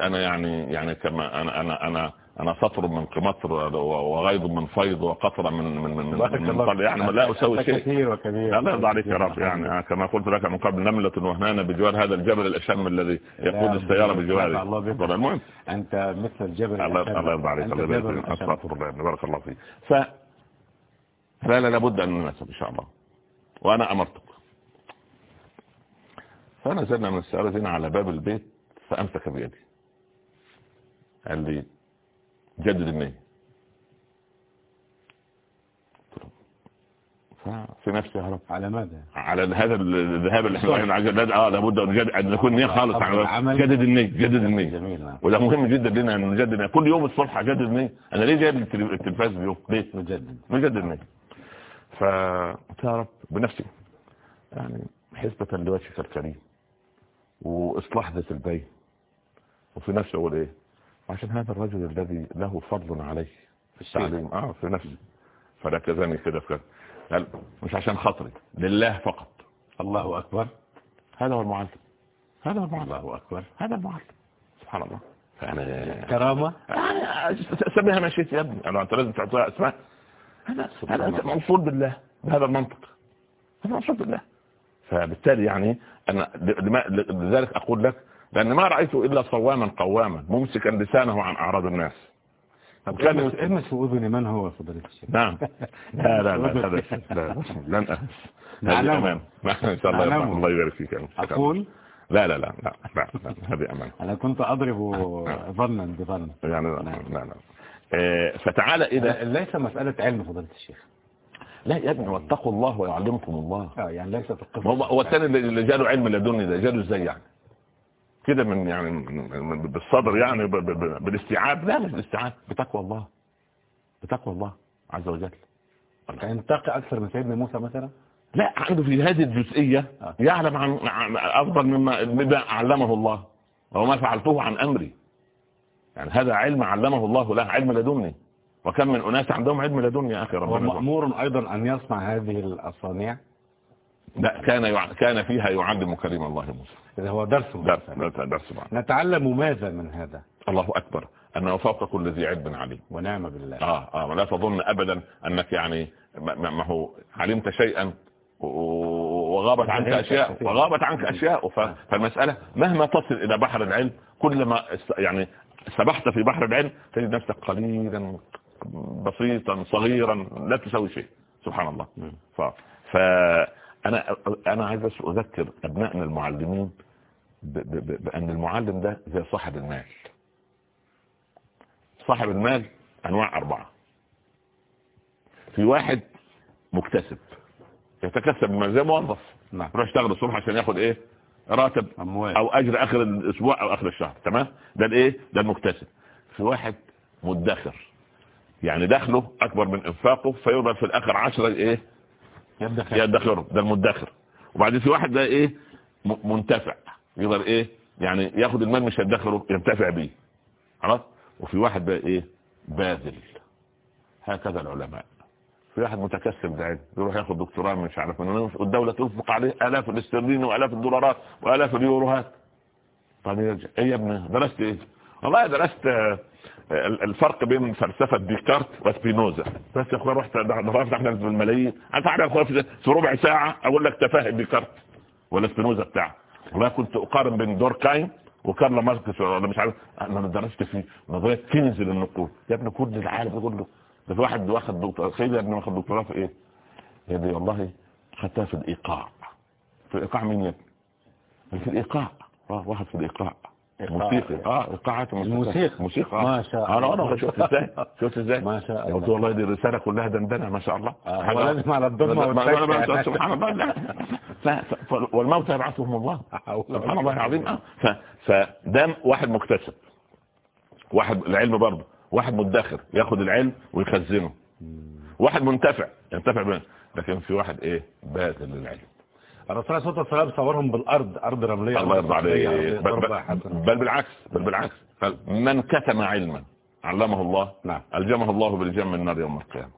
أنا يعني يعني كما أنا أنا أنا أنا سطر من قمطر وغيض من فيض وقطره من من من, من, من يعني لا أسوي شيء. كثير وكبير. الله يرضى عليك يا رب. يعني كما قلت لك من قبل نملة وهنانة بجوار هذا الجبل الأشم الذي يقود بجواره الله بك. المهم. أنت مثل الجبل الله يرضى عليك الله يبارك. الأشم. استغفر الله بارك الله فيك. ف لا لا لابد أن نناسب إن شاء الله. وأنا أمرتك. فنزلنا من السيارة زينا على باب البيت فأمسك بيدي. قال لي جدد النية. ففي نفسي يا رب. على ماذا؟ على هذا الذهاب اللي إحنا رايحين عايزين. آه لابد أن نكون نية خالص. جدد النية جدد نعم وده مهم جدا لنا أن نجدد. كل يوم الصبح أجدد النية. أنا ليه جايب التلف- التلفاز اليوم؟ ليه؟ نجدد. نجدد النية. فقلت يا رب بنفسي يعني حسبة لوجهك الكريم وإصلاح ذات البين وفي نفسي أقول إيه؟ عشان هذا الرجل الذي له فضل علي في التعليم. آه في نفسي فركزني كده في كده. قال مش عشان خاطري؟ لله فقط. الله أكبر. هذا هو المعلم. هذا هو المعلم. الله أكبر. هذا المعلم. سبحان الله. يعني كرامة؟ يعني سميها ما شئت يا ابني. أنا أنت لازم تعطيها أسماء. هذا هذا أنت موصول بالله. بهذا المنطق. هذا موصول بالله. فبالتالي يعني أنا لما- لذلك أقول لك لأن ما رأيت إلا صواما قواما ممسكا لسانه عن أعراض الناس. طب كان- امس امس في اذن من هو فضيلة الشيخ؟ نعم. لا لا لا هذا لا لن نعلمه. أمان إن شاء الله نعلمه. يرحم الله يبارك فيك. أقول؟ لا لا لا لا لا لا، هذه أمان أنا كنت أضرب ظنا بظن. يعني لا نعم. لا لا. آه، فتعالى إلى ليس مسألة علم فضيلة الشيخ. لا يا ابني واتقوا الله ويعلمكم الله. آه يعني ليست القصة. ما هو الثاني اللي اللي جاله علم لدني ده جاله إزاي يعني؟ كده من يعني بالصبر يعني بالاستيعاب. لا مش بالاستيعاب بتقوى الله بتقوى الله عز وجل. ينتقي أكثر من سيدنا موسى مثلا؟ لا عنده في هذه الجزئية آه. يعلم عن عن- أفضل مما مما علمه الله. وما فعلته عن أمري. يعني هذا علم علمه الله له علم لدني. وكم من أناس عندهم علم لدني يا أخي ربنا يرحمه. مأمور أيضا أن يصنع هذه الأصانع. لا كان يع... كان فيها يعلم كريم الله موسى. إذا هو درس درس. درس درس. نتعلم ماذا من هذا؟ الله أكبر. أنه فوق كل ذي علم عليم. ونعم بالله. آه آه ولا تظن ابدا أنك يعني ما, هو علمت شيئا وغابت عنك كثير. وغابت عنك أشياء. ف- فالمسألة مهما تصل إلى بحر العلم كلما يعني سبحت في بحر العلم تجد نفسك قليلا بسيطا صغيرا لا تسوي شيء. سبحان الله. مم. ف فانا أنا عايز بس أذكر أبنائنا المعلمين ب... ب... ب... بأن المعلم ده زي صاحب المال. صاحب المال أنواع أربعة. في واحد مكتسب يتكسب من زي موظف. نعم. يروح يشتغل الصبح عشان ياخد إيه؟ راتب أموال. أو أجر آخر الأسبوع أو آخر الشهر تمام؟ ده الإيه؟ ده المكتسب. في واحد مدخر يعني دخله أكبر من إنفاقه فيقبل في الآخر عشرة إيه. يدخره ده المدخر. وبعدين في واحد ده إيه؟ منتفع. يقدر إيه؟ يعني ياخد المال مش يدخره ينتفع بيه. خلاص؟ وفي واحد بقى إيه؟ باذل. هكذا العلماء. في واحد متكسب ده يروح ياخد دكتوراه مش عارف من وين، والدولة تنفق عليه آلاف الاسترليني وآلاف الدولارات وآلاف اليوروهات. طب يرجع إيه يا ابني درست إيه؟ والله درست آه، ال- الفرق بين فلسفة ديكارت وسبينوزا. بس يا أخويا رحت ضربت إحنا بالملايين انت يا أخويا في ربع ساعة أقول لك تفاهة ديكارت ولا سبينوزا بتاعه والله كنت أقارن بين دوركايم وكارل ماركس ولا مش عارف أنا درست في نظريه كينز للنقود. يا ابني كل العالم كله. ده في واحد واخد دكتوراه خير يا ابني واخد دكتوراه في إيه؟ يا ابني والله خدتها في الإيقاع. في الإيقاع مين يا ابني؟ في الإيقاع. آه واحد في الإيقاع. موسيقى. آه ايقاعات الموسيقى. موسيقى. ما شاء أنا الله. أنا شفت إزاي؟ شفت إزاي؟ ما شاء يا قلت الله والله دي الرسالة كلها دندنة ما شاء الله. آه، حاجة- هو لازم على والتكة. سبحان الله. لا. والموت يبعثهم الله. سبحان الله العظيم. آه. فده واحد مكتسب واحد العلم برضه واحد مدخر ياخد العلم ويخزنه. واحد منتفع ينتفع به لكن في واحد إيه؟ باذل للعلم الرسول صلى الله عليه وسلم صورهم بالأرض أرض رملية. الله يرضى أرض بل, بالعكس بل بالعكس. من كتم علما علمه الله نعم. ألجمه الله بالجم من النار يوم القيامة.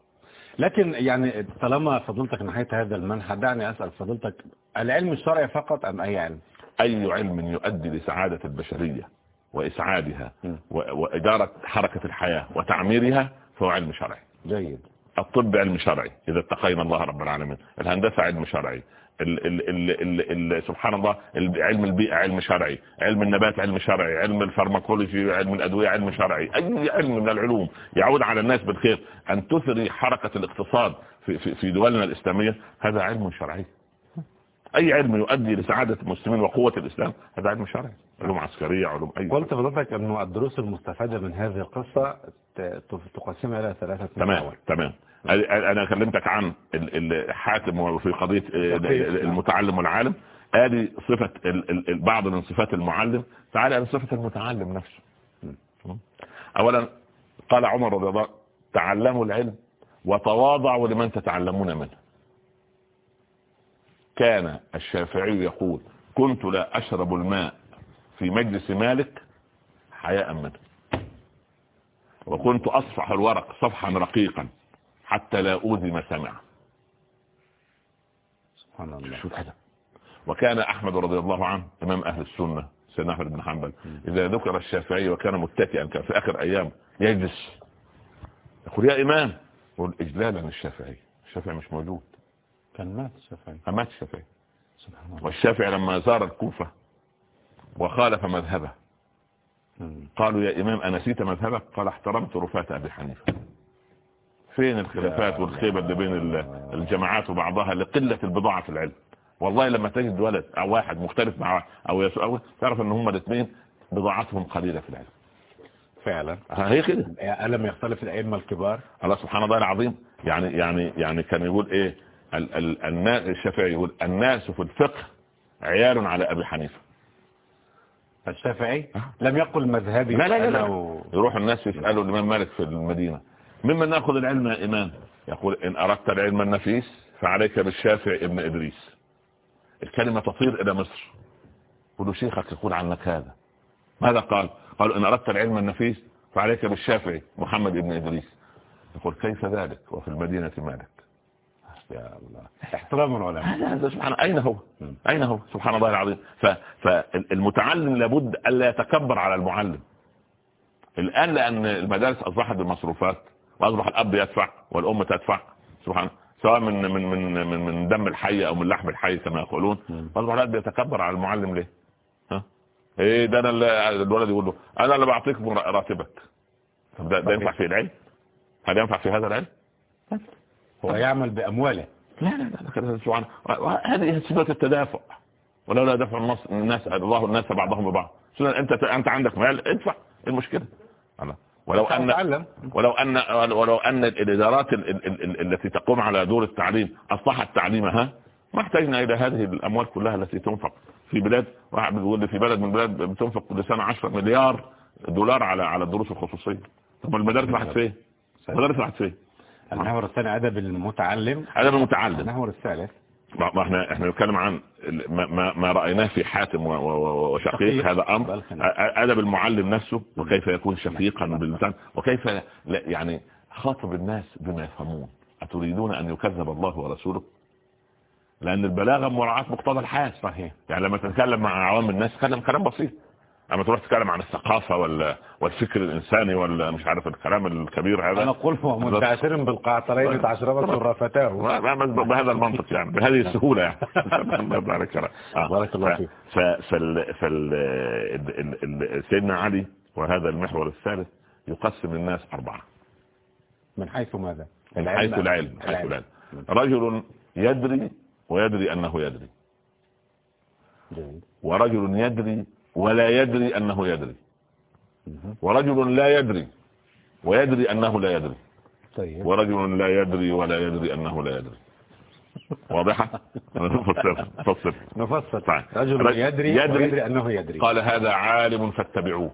لكن يعني طالما فضلتك نهاية هذا المنحى دعني أسأل فضلتك العلم الشرعي فقط أم أي علم؟ أي علم يؤدي لسعادة البشرية وإسعادها م. و... وإدارة حركة الحياة وتعميرها فهو علم شرعي. جيد. الطب علم شرعي إذا اتقينا الله رب العالمين. الهندسة علم شرعي. ال ال ال ال سبحان الله ال- علم البيئه علم شرعي علم النبات علم شرعي علم الفارماكولوجي علم الأدوية علم شرعي أي علم من العلوم يعود على الناس بالخير. أن تثري حركة الاقتصاد في في, في دولنا الإسلامية هذا علم شرعي. أي علم يؤدي لسعادة المسلمين وقوة الإسلام هذا علم شرعي. علوم عسكرية علوم أي قلت فضلتك أنه الدروس المستفادة من هذه القصة تقسمها إلى ثلاثة تمام تمام. أنا كلمتك عن ال- ال- حاتم وفي قضية دقيق. المتعلم والعالم. آدي ال- بعض من صفات المعلم. تعالى على صفة المتعلم نفسه. اولا قال عمر رضي الله تعلموا العلم وتواضعوا لمن تتعلمون منه. كان الشافعي يقول كنت لا أشرب الماء في مجلس مالك حياء منه. وكنت أصفح الورق صفحا رقيقا حتى لا اوذي ما سمع سبحان الله. شوف هذا. وكان أحمد رضي الله عنه إمام أهل السنة سيدنا أحمد بن حنبل. إذا ذكر الشافعي وكان متكئا كان في آخر أيام يجلس. يقول يا إمام يقول اجلالا الشافعي. الشافعي مش موجود. كان مات الشافعي. مات الشافعي. سبحان الله. والشافعي لما زار الكوفة وخالف مذهبه. قالوا يا إمام أنسيت مذهبك؟ قال احترمت رفات أبي حنيفة. فين الخلافات والخيبة اللي بين ال- الجماعات وبعضها لقلة البضاعة في العلم؟ والله لما تجد ولد أو واحد مختلف مع أو يسوء تعرف أن هم الاثنين بضاعتهم قليلة في العلم. فعلا. هي كده. ألم يختلف الأئمة الكبار؟ الله سبحانه وتعالى العظيم يعني يعني يعني كان يقول إيه؟ ال ال الناس الشافعي يقول الناس في الفقه عيال على أبي حنيفة. الشافعي لم يقل مذهبي لا لا لا, لا. يروح الناس يسألوا الإمام مالك في المدينة. ممن ناخذ العلم يا إمام؟ يقول إن أردت العلم النفيس فعليك بالشافعي ابن إدريس. الكلمة تطير إلى مصر. يقولوا شيخك يقول عنك هذا. ماذا قال؟ قالوا إن أردت العلم النفيس فعليك بالشافعي محمد بن إدريس. يقول كيف ذلك؟ وفي المدينة مالك. يا الله. احترام العلماء سبحان أين هو. أين هو؟ سبحان الله العظيم. فالمتعلم لابد ألا يتكبر على المعلم. الآن لأن المدارس أصبحت بالمصروفات وأصبح الأب يدفع والأم تدفع سبحان سواء من من من من, من دم الحي أو من لحم الحي كما يقولون مم. فأصبح الأب يتكبر على المعلم ليه؟ ها؟ إيه ده أنا اللي الولد يقول له أنا اللي بعطيك راتبك. طب ده, ده ينفع في العلم؟ هل ينفع في هذا العلم؟ هو يعمل بأمواله. لا لا لا هذه صفة التدافع. ولولا دفع الناس الناس الله الناس بعضهم ببعض. سنة أنت أنت عندك مال؟ ادفع. إيه المشكلة؟ الله. ولو أن ولو أن ولو أن الإدارات ال- ال- ال- التي تقوم على دور التعليم اصلحت تعليمها ما احتاجنا إلى هذه الأموال كلها التي تنفق في بلاد واحد بيقول لي في بلد من البلاد بتنفق كل سنة 10 مليار دولار على على الدروس الخصوصية. طب المدارس راحت فين؟ المدارس راحت فين؟ المحور الثاني أدب المتعلم. هذا المتعلم. المحور الثالث. ما ما إحنا إحنا نتكلم عن ما, ما, رأيناه في حاتم وشقيق. شقيق. هذا أمر. أدب المعلم نفسه. وكيف يكون شفيقا باللسان. وكيف لا يعني خاطب الناس بما يفهمون. أتريدون أن يكذب الله ورسوله؟ لأن البلاغة مراعاة مقتضى الحال صحيح. يعني لما تتكلم مع عوام الناس تكلم كلام بسيط. أما تروح تتكلم عن الثقافة ولا والفكر الإنساني ولا مش عارف الكلام الكبير هذا. أنا أقول هو منتعشر بالقعطرين شرفتاه ما- ما- ما- بهذا المنطق يعني بهذه السهولة يعني. الله. يبارك لك. آه. بارك الله فيك. فال فال ال- ال- ال- سيدنا علي وهذا المحور الثالث يقسم الناس أربعة. من حيث ماذا؟ من حيث العلم من حيث العلم. رجل يدري ويدري أنه يدري. جميل. ورجل يدري ولا يدري أنه يدري. ورجل لا يدري ويدري أنه لا يدري. طيب. ورجل لا يدري ولا يدري أنه لا يدري. واضحة؟ فصل. فصل نفصل. طيب. رجل يدري يدري. ويدري أنه يدري. قال هذا عالم فاتبعوه.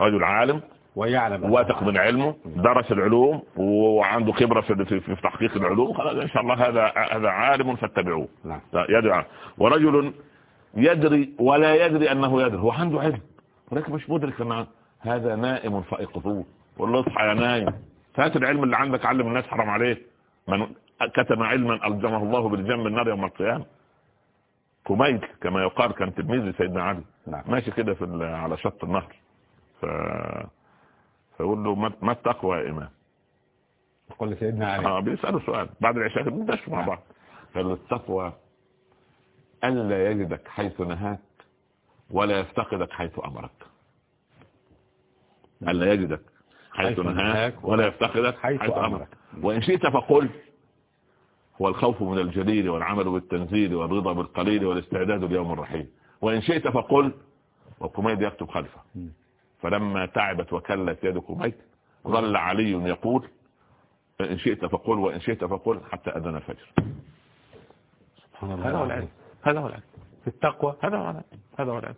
رجل عالم ويعلم. واثق من علمه درس العلوم وعنده خبرة في, في, في تحقيق العلوم. إن شاء الله هذا هذا عالم فاتبعوه. نعم. عالم. ورجل يدري ولا يدري أنه يدري. هو عنده علم. ولكن مش مدرك أن هذا نائم فأيقظوه قول له اصحى يا نايم هات العلم اللي عندك علم الناس حرام عليه. من كتم علما ألزمه الله بالجنب النار يوم القيامة. كميل كما يقال كان تلميذ لسيدنا علي. نعم. ماشي كده في ال- على شط النهر. ف فيقول له ما التقوى يا إمام؟ يقول لسيدنا علي. آه بيساله سؤال. بعد العشاء بندش مع بعض. قال التقوى الا يجدك حيث نهاك ولا يفتقدك حيث أمرك. الا يجدك حيث نهاك ولا يفتقدك حيث أمرك. وإن شئت فقل هو الخوف من الجليل والعمل بالتنزيل والرضا بالقليل والاستعداد ليوم الرحيل. وإن شئت فقل وكميد يكتب خلفه. فلما تعبت وكلت يد كميد ظل علي يقول إن شئت فقل وإن شئت فقل حتى أذن الفجر سبحان الله هذا هو العلم في التقوى هذا هو العلم هذا هو العلم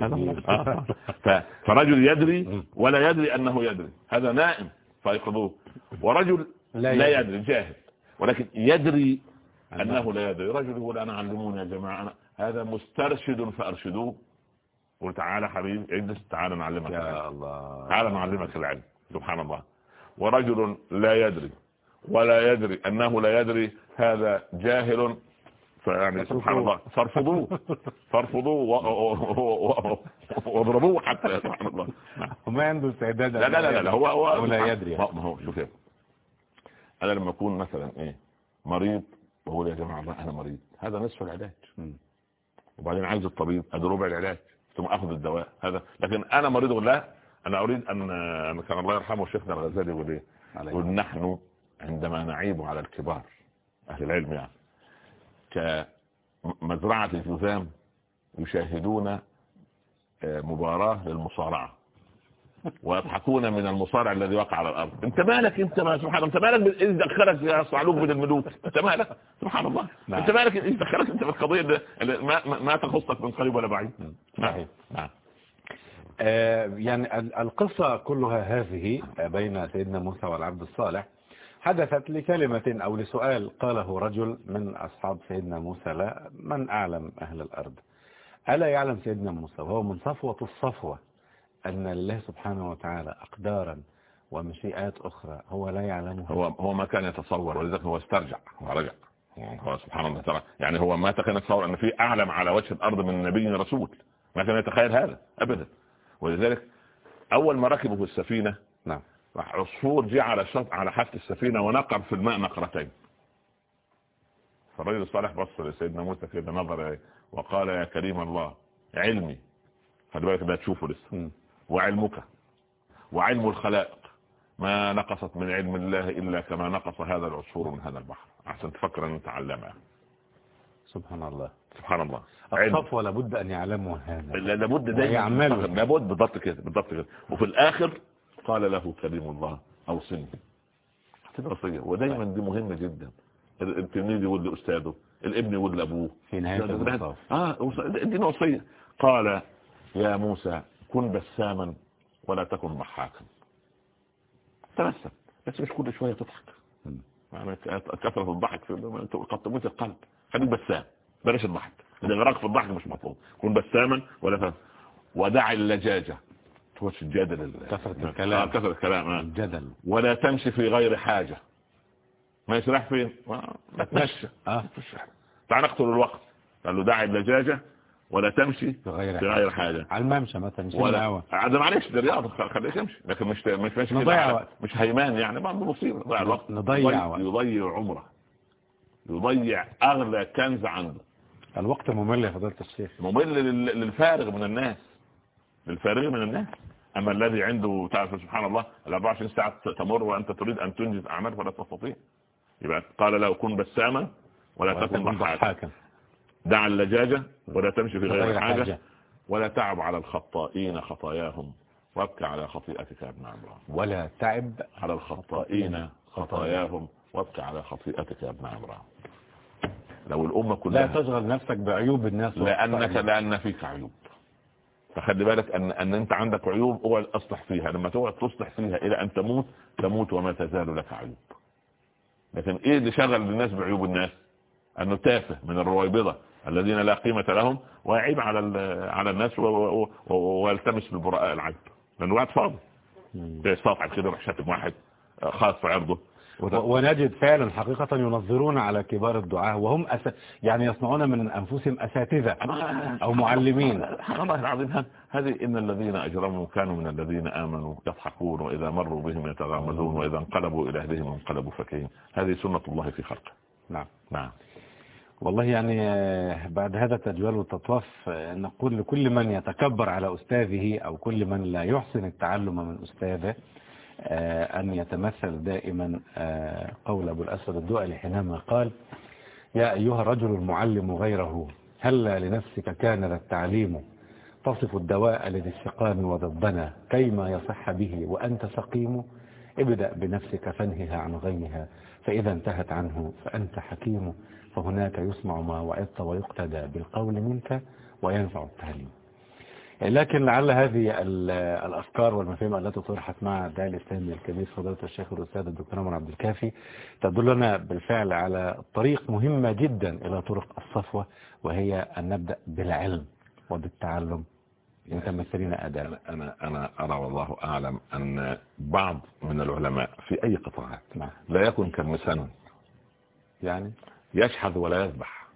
هذا هو. العلم. فرجل يدري. ولا يدري أنه يدري. هذا نائم. فيقظوه ورجل لا لا يدري. يدري. جاهل. ولكن يدري أنه- لا يدري. رجل يقول أنا علموني يا جماعة. أنا هذا مسترشد فأرشدوه. قل تعالى حبيبي اجلس. تعالى نعلمك العلم. يا الله. تعالى نعلمك العلم. سبحان الله. ورجل لا يدري ولا يدري أنه لا يدري. هذا جاهل فيعني سبحان الله فارفضوه. فارفضوه واضربوه حتى سبحان الله. وما عنده استعداد لا لا لا, لا هو هو لا يدري ما ما هو شوف أنا لما أكون مثلا إيه مريض بقول يا جماعة الله أنا مريض. هذا نصف العلاج. وبعدين عايز الطبيب أدي ربع العلاج ثم آخذ الدواء هذا. لكن أنا مريض لا أنا أريد أن كان الله يرحمه شيخنا الغزالي يقول إيه نحن عندما نعيب على الكبار أهل العلم يعني. كمزرعة الجذام يشاهدون آه، مباراة للمصارعة. ويضحكون من المصارع الذي وقع على الأرض. انت مالك انت ما سبحان الله انت مالك إذا دخلك يا صعلوك من الملوك. انت مالك؟ سبحان الله. نعم. انت مالك؟ إذا دخلك انت في القضية ما, ما تخصك من قريب ولا بعيد. صحيح. نعم. آه يعني القصة كلها هذه بين سيدنا موسى والعبد الصالح. حدثت لكلمة أو لسؤال قاله رجل من أصحاب سيدنا موسى لا من أعلم أهل الأرض؟ ألا يعلم سيدنا موسى؟ وهو من صفوة الصفوة أن الله سبحانه وتعالى أقدارا ومشيئات أخرى هو لا يعلمها. هو هو ما كان يتصور ولذلك هو استرجع ورجع هو سبحان الله تعالى يعني هو ما كان يتصور أن في أعلم على وجه الأرض من نبي رسول. ما كان يتخيل هذا أبدا. ولذلك أول ما ركبوا في السفينة نعم. عصفور جاء على شط على حافة السفينة ونقر في الماء نقرتين. فالرجل الصالح بص لسيدنا موسى كده نظر وقال يا كريم الله علمي. خلي بالك ده تشوفه لسه. وعلمك. وعلم الخلائق. ما نقصت من علم الله إلا كما نقص هذا العصفور من هذا البحر. عشان تفكر أن تعلمها سبحان الله. سبحان الله. الصفوة لابد أن يعلموا هذا. لابد دايما. لابد بالضبط كده بالضبط كده. وفي الآخر قال له كريم الله أوصني وصية ودايما دي مهمة جدا. التلميذ يقول لأستاذه الابن يقول لأبوه. في نهاية المصاف آه دي وصية قال يا موسى كن بساما ولا تكن ضحاكا. تبسم بس مش كل شوية تضحك. يعني كثرة الضحك قد تموت القلب. خليك بسام. بلاش الضحك. الاغراق في الضحك مش مطلوب. كن بساما ولا ف... ودع اللجاجة. توش الجدل كثرة الكلام. آه كثرة الكلام آه. الجدل. ولا تمشي في غير حاجة. ما يسرح فين ما تمشي. آه. تعال نقتل الوقت. قال له دع اللجاجة ولا تمشي في غير, في غير حاجة. على الممشى مثلا مش ولا هذا معلش ده رياضة خليك يمشي لكن مش مش مش نضيع وقت. مش هيمان يعني. ما مصيبة ضيع الوقت. نضيع وقت. يضيع عمره. يضيع أغلى كنز عنده الوقت ممل يا فضيلة الشيخ. ممل للفارغ من الناس. للفارغ من الناس. أما الذي عنده تعرف سبحان الله ال 24 ساعة تمر وأنت تريد أن تنجز أعمال فلا تستطيع. يبقى قال له كن بساما ولا تكن ضحاكا. دع اللجاجة ولا تمشي في غير حاجة, حاجة. ولا تعب على الخطائين خطاياهم. وابكى على خطيئتك يا ابن عمران. ولا تعب على الخطائين خطاياهم. وابكى على خطيئتك يا ابن عمران. لو الأمة كلها لا تشغل نفسك بعيوب الناس لأنك لأن فيك عيوب. فخلي بالك أن, أن أنت عندك عيوب اقعد أصلح فيها. لما تقعد تصلح فيها إلى أن تموت تموت وما تزال لك عيوب. لكن إيه اللي شغل الناس بعيوب الناس؟ أنه تافه من الرويبضة الذين لا قيمة لهم ويعيب على على الناس ويلتمس بالبراء العيب. لأنه واحد فاضي. يستطعم كده يروح شاتم واحد خاص في عرضه. ونجد فعلا حقيقة ينظرون على كبار الدعاة وهم أس... يعني يصنعون من أنفسهم أساتذة أو معلمين. الله العظيم هذه إن الذين أجرموا كانوا من الذين آمنوا يضحكون وإذا مروا بهم يتغامزون وإذا انقلبوا إلى أهلهم انقلبوا فكين هذه سنة الله في خلقه. نعم. نعم. والله يعني بعد هذا التجوال والتطواف نقول لكل من يتكبر على أستاذه أو كل من لا يحسن التعلم من أستاذه أن يتمثل دائما قول أبو الأسود الدؤلي حينما قال يا أيها الرجل المعلم غيره هل لنفسك كان ذا التعليم تصف الدواء لذي السقام وضدنا كيما يصح به وأنت سقيم؟ ابدأ بنفسك فانهها عن غيها فإذا انتهت عنه فأنت حكيم فهناك يسمع ما وعدت ويقتدى بالقول منك وينفع التعليم. لكن لعل هذه الأفكار والمفاهيم التي طرحت مع الداعي الإسلامي الكبير فضيلة الشيخ الأستاذ الدكتور عمر عبد الكافي تدلنا بالفعل على طريق مهمة جدا إلى طرق الصفوة وهي أن نبدأ بالعلم وبالتعلم. متمثلين أداء. أنا, أنا أرى والله أعلم أن بعض من العلماء في أي قطاعات نعم. لا يكن كالمسن يعني؟ يشحذ ولا يذبح.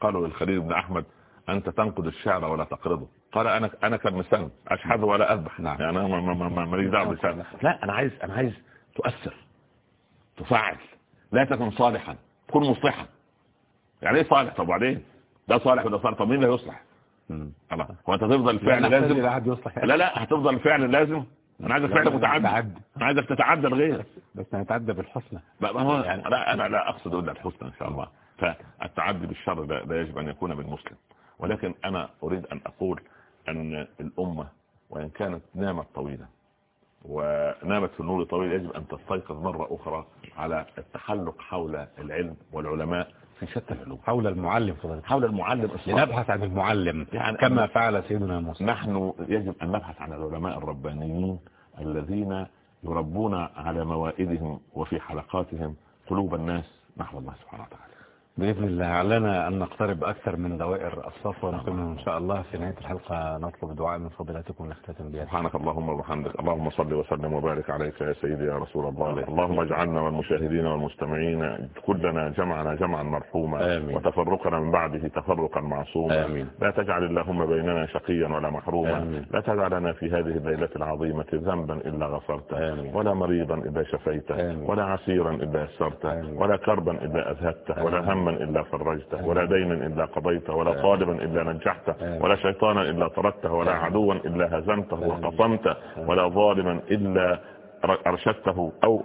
قالوا للخليل بن أحمد أنت تنقد الشعر ولا تقرضه. قال أنا أنا كالمسن أشحذ ولا أذبح. نعم. يعني أنا ما ما ما ماليش دعوة بالشعر لا أنا عايز أنا عايز تؤثر. تفعل لا تكن صالحا. كن مصلحا. يعني إيه صالح؟ طب وبعدين؟ ده صالح وده صالح. طب مين اللي يصلح مم. خلاص وانت تفضل نحتاج لازم؟ لا لا هتفضل الفعل لازم؟ أنا عايزك فعل متعدد أنا عايزك تتعدى الغير. بس نتعدى بالحسنى. هو لا أنا لا أقصد إلا الحسنى إن شاء الله. فالتعدي بالشر لا يجب أن يكون بالمسلم. ولكن أنا أريد أن أقول أن الأمة وإن كانت نامت طويلا ونامت في النور طويل يجب أن تستيقظ مرة أخرى على التحلق حول العلم والعلماء في شتى العلوم. حول المعلم فضلت حول المعلم. لنبحث عن المعلم يعني كما فعل سيدنا موسى. نحن يجب أن نبحث عن العلماء الربانيين الذين يربون على موائدهم وفي حلقاتهم قلوب الناس نحو الله سبحانه وتعالى. بإذن الله علينا أن نقترب أكثر من دوائر الصف ونقول إن شاء الله في نهاية الحلقة نطلب دعاء من فضيلتكم نختتم بها سبحانك اللهم وبحمدك اللهم صل وسلم وبارك عليك يا سيدي يا رسول الله اللهم اجعلنا والمشاهدين والمستمعين كلنا جمعنا جمعا مرحوما آمين. وتفرقنا من بعده تفرقا معصوما آمين. لا تجعل اللهم بيننا شقيا ولا محروما آمين. لا تجعل لنا في هذه الليلة العظيمة ذنبا إلا غفرته. ولا مريضا إلا شفيته. ولا عسيرا إلا يسرته. ولا كربا إلا أذهبته ولا آمين. هما إلا فرجته. ولا دينا إلا قضيته ولا. طالبا إلا نجحته. ولا شيطانا إلا طردته ولا. عدوا إلا هزمته. وقصمته ولا ظالما إلا أرشدته أو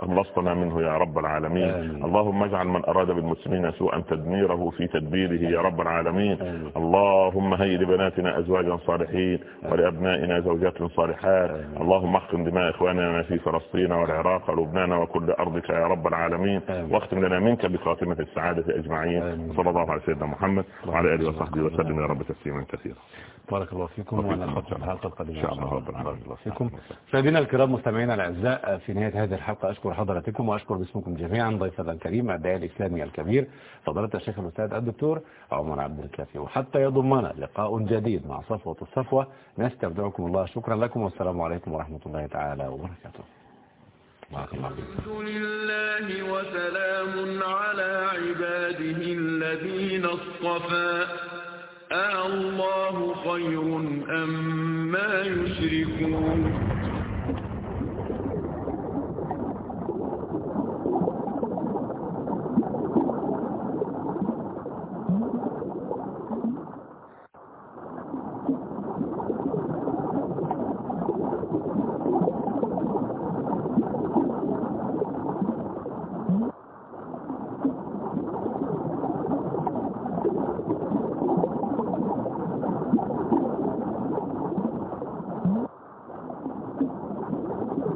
خلصتنا منه يا رب العالمين آمين. اللهم اجعل من أراد بالمسلمين سوءا تدميره في تدبيره يا رب العالمين آمين. اللهم هيئ لبناتنا أزواجا صالحين ولأبنائنا زوجات صالحات آمين. اللهم اختم دماء إخواننا في فلسطين والعراق ولبنان وكل أرضك يا رب العالمين آمين. واختم لنا منك بخاتمة السعادة أجمعين. صلى الله على سيدنا محمد وعلى آله وصحبه وسلم يا رب تسليما كثيرا بارك الله فيكم. ونلقاكم في الحلقة القادمة إن شاء الله رب بارك العالمين. الله فيكم مشاهدينا الكرام مستمعينا الأعزاء في نهاية هذه الحلقة أشكر حضراتكم وأشكر باسمكم جميعا ضيفنا الكريم الداعي الإسلامي الكبير فضيلة الشيخ الأستاذ الدكتور عمر عبد الكافي. وحتى يضمنا لقاء جديد مع صفوة الصفوة. نستودعكم الله. شكرا لكم والسلام عليكم ورحمة الله تعالى وبركاته. الله الحمد لله وسلام على عباده الذين اصطفى. أَاللَّهُ خَيْرٌ أَمَّا يُشْرِكُونَ.